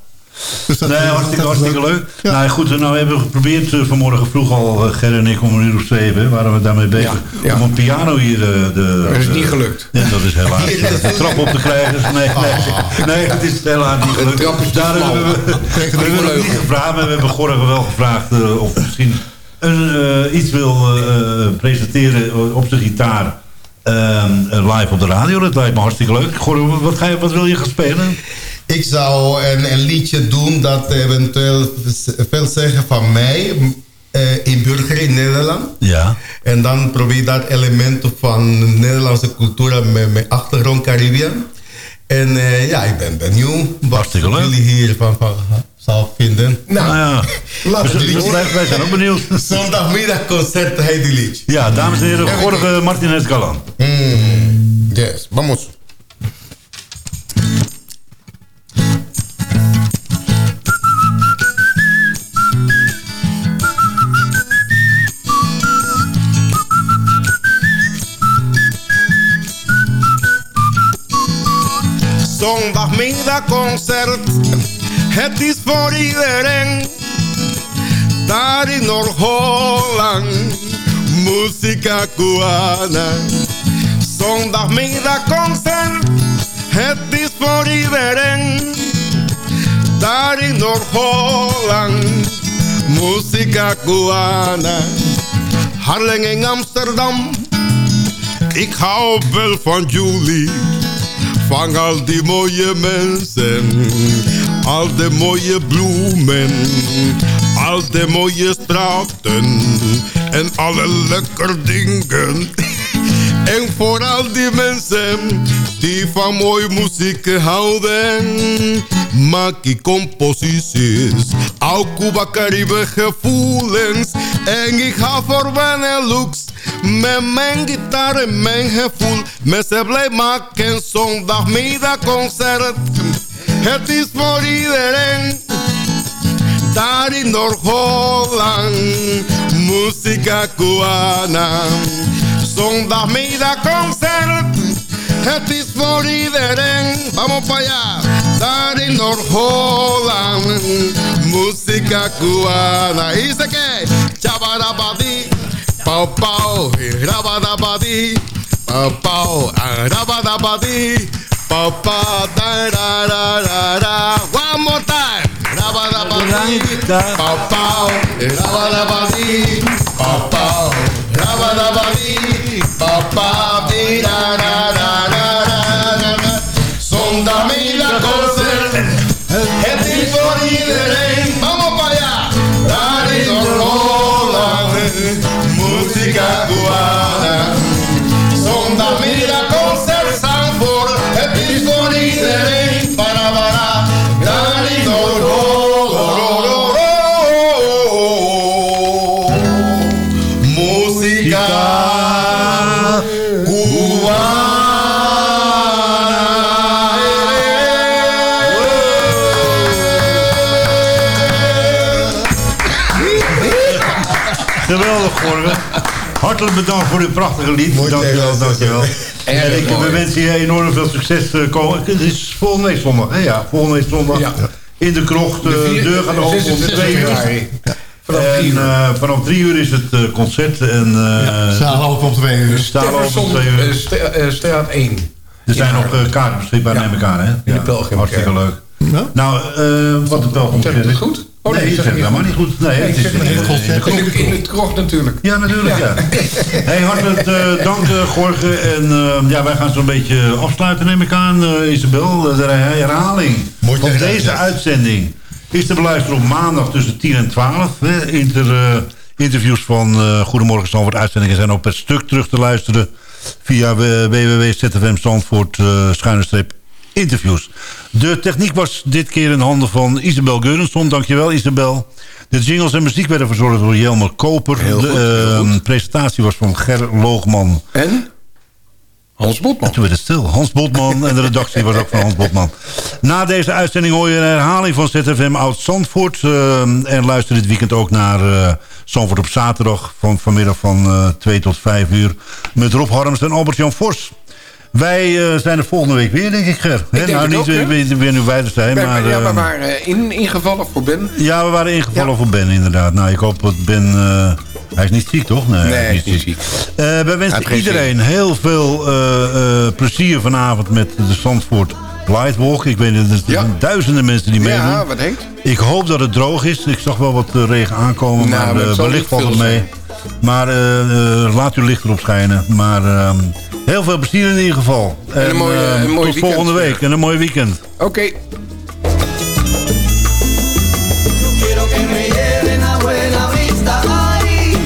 Dus dat, nee, hartstikke, dat is hartstikke leuk. Nou goed, nou hebben we geprobeerd eh, vanmorgen vroeg al, eh, Ger en ik, om een uur of zeven, waren we daarmee bezig. Ja, ja. Om een piano hier eh, de... Dat is niet gelukt. Nee, dat is helaas. De trap op te krijgen. Dus nee, nee, nee, het is helaas niet gelukt. trap is Daar hebben we, we hebben niet gevraagd, maar we hebben Gorgen wel gevraagd eh, of misschien een, eh, iets wil eh, presenteren op zijn gitaar. ehm, live op de radio, dat lijkt me hartstikke leuk. Gorgen, wat, ga je, wat wil je gaan spelen? Ik zou een, een liedje doen dat eventueel veel zeggen van mij eh, in burger in Nederland. Ja. En dan probeer ik dat elementen van Nederlandse cultuur met mijn achtergrond Caribbean. En eh, ja, ik ben benieuwd wat jullie hiervan van zou vinden. Nou ja, laat het Dus- liedje. wij, wij zijn ook benieuwd. Zondagmiddagconcert heet die liedje. Ja, dames en heren, Jorge Martinez Galan. Mm, yes, vamos. Zondagmiddagconcert, het is voor iedereen. Daar in Noord-Holland, muzika cubana. Zondagmiddagconcert, het is voor iedereen. Daar in Noord-Holland, muzika. Harlem in Amsterdam, ik hou wel van Julie. Van al die mooie mensen, al die mooie bloemen, al die mooie straten en alle lekker dingen. En voor al die mensen die van mooie muziek houden, maak ik composities, ook Cuba Caribe gevoelens. En ik ga voor Benelux met mijn gitaar en mijn gevoel. Mensen blij maken zondagmiddagconcert. Het is voor iedereen. Daar in Noord-Holland, muzika cubana. Zondagmiddagconcert. Het is voor iedereen. Vamos para allá. Daar in Noord-Holland, muzika cubana. Y dice que, chabarabadi, pau pau, rabadabadi, pau pau, rabadabadi, pau pau, da da da da da. One more time. Rabadabadi, pau pau, rabadabadi, pau pau, rabadabadi, pau pau, da da da Hartelijk bedankt voor dit prachtige lied. Dankjewel, dankjewel. En ik mooi. wens je enorm veel succes. eh, komen. Het is volgende week zondag. hè? Ja, volgende week zondag. In de krocht. De, De vier- deur gaat open om 26 twee uur. Vanaf En, drie uur. eh, vanaf drie uur is het eh, concert. En, uh, zaal open om twee uur. Zaal open om twee uur. eh, eh, straat 1. Er zijn nog eh, kaarten beschikbaar, neem ik aan. Hè? In de Pelgrim Hartstikke leuk. Nou, eh, wat de Pelgrim het goed? Oh, nee, nee, je zeg zegt ik helemaal niet goed. Nee, Nee, het is het in- goed. krocht. De krocht natuurlijk. Ja, natuurlijk, ja. Hey, hartelijk eh, dank, eh, Gorge. En eh, ja, wij gaan zo'n beetje afsluiten, neem ik aan, eh, Isabel. De herhaling van deze uitzending is te beluisteren op maandag tussen 10 en 12. Hè. Inter, eh, interviews van eh Goedemorgen Zandvoort uitzendingen zijn ook per stuk terug te luisteren via www.zfm Interviews. De techniek was dit keer in handen van Isabel Geurenson. Dankjewel Isabel. De jingles en muziek werden verzorgd door Jelmer Koper. Heel de heel eh, presentatie was van Ger Loogman. En? Hans Botman. En toen werd het stil. Hans Botman en de redactie was ook van Hans Botman. Na deze uitzending hoor je een herhaling van ZFM Oud Zandvoort. eh, en luister dit weekend ook naar eh Zandvoort op zaterdag. Van, vanmiddag van eh 2 tot 5 uur. Met Rob Harms en Albert-Jan Vos. Wij eh, zijn er volgende week weer, denk ik, Ger. Denk nou, niet ook, weer, weer nu wij er zijn, maar... ja, we eh, waren in, ingevallen voor Ben. Ja, we waren ingevallen voor Ben, inderdaad. Nou, ik hoop dat Ben... eh, hij is niet ziek, toch? Nee, hij is niet ziek. Eh, wij wensen iedereen heel veel plezier vanavond met de Zandvoort Lightwalk. Ik weet niet, er zijn duizenden mensen die meedoen. Ja, wat heet? Ik hoop dat het droog is. Ik zag wel wat regen aankomen, Nou, maar maar wellicht valt het mee. Maar laat uw licht erop schijnen. Maar ehm, heel veel plezier in ieder geval. En een mooie- ehm, een mooi tot weekend. volgende week en een mooi weekend. Oké. Quiero que me lleven a Buena Vista, ay,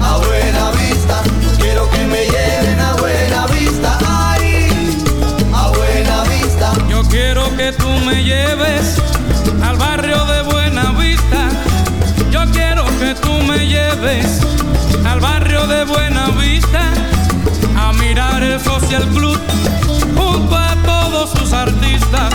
a Buena Vista. Quiero que me lleven a Buena Vista, ay, a Buena Vista. Yo quiero que tú me lleves al barrio de Buena mirar el Social Club junto a todos sus artistas.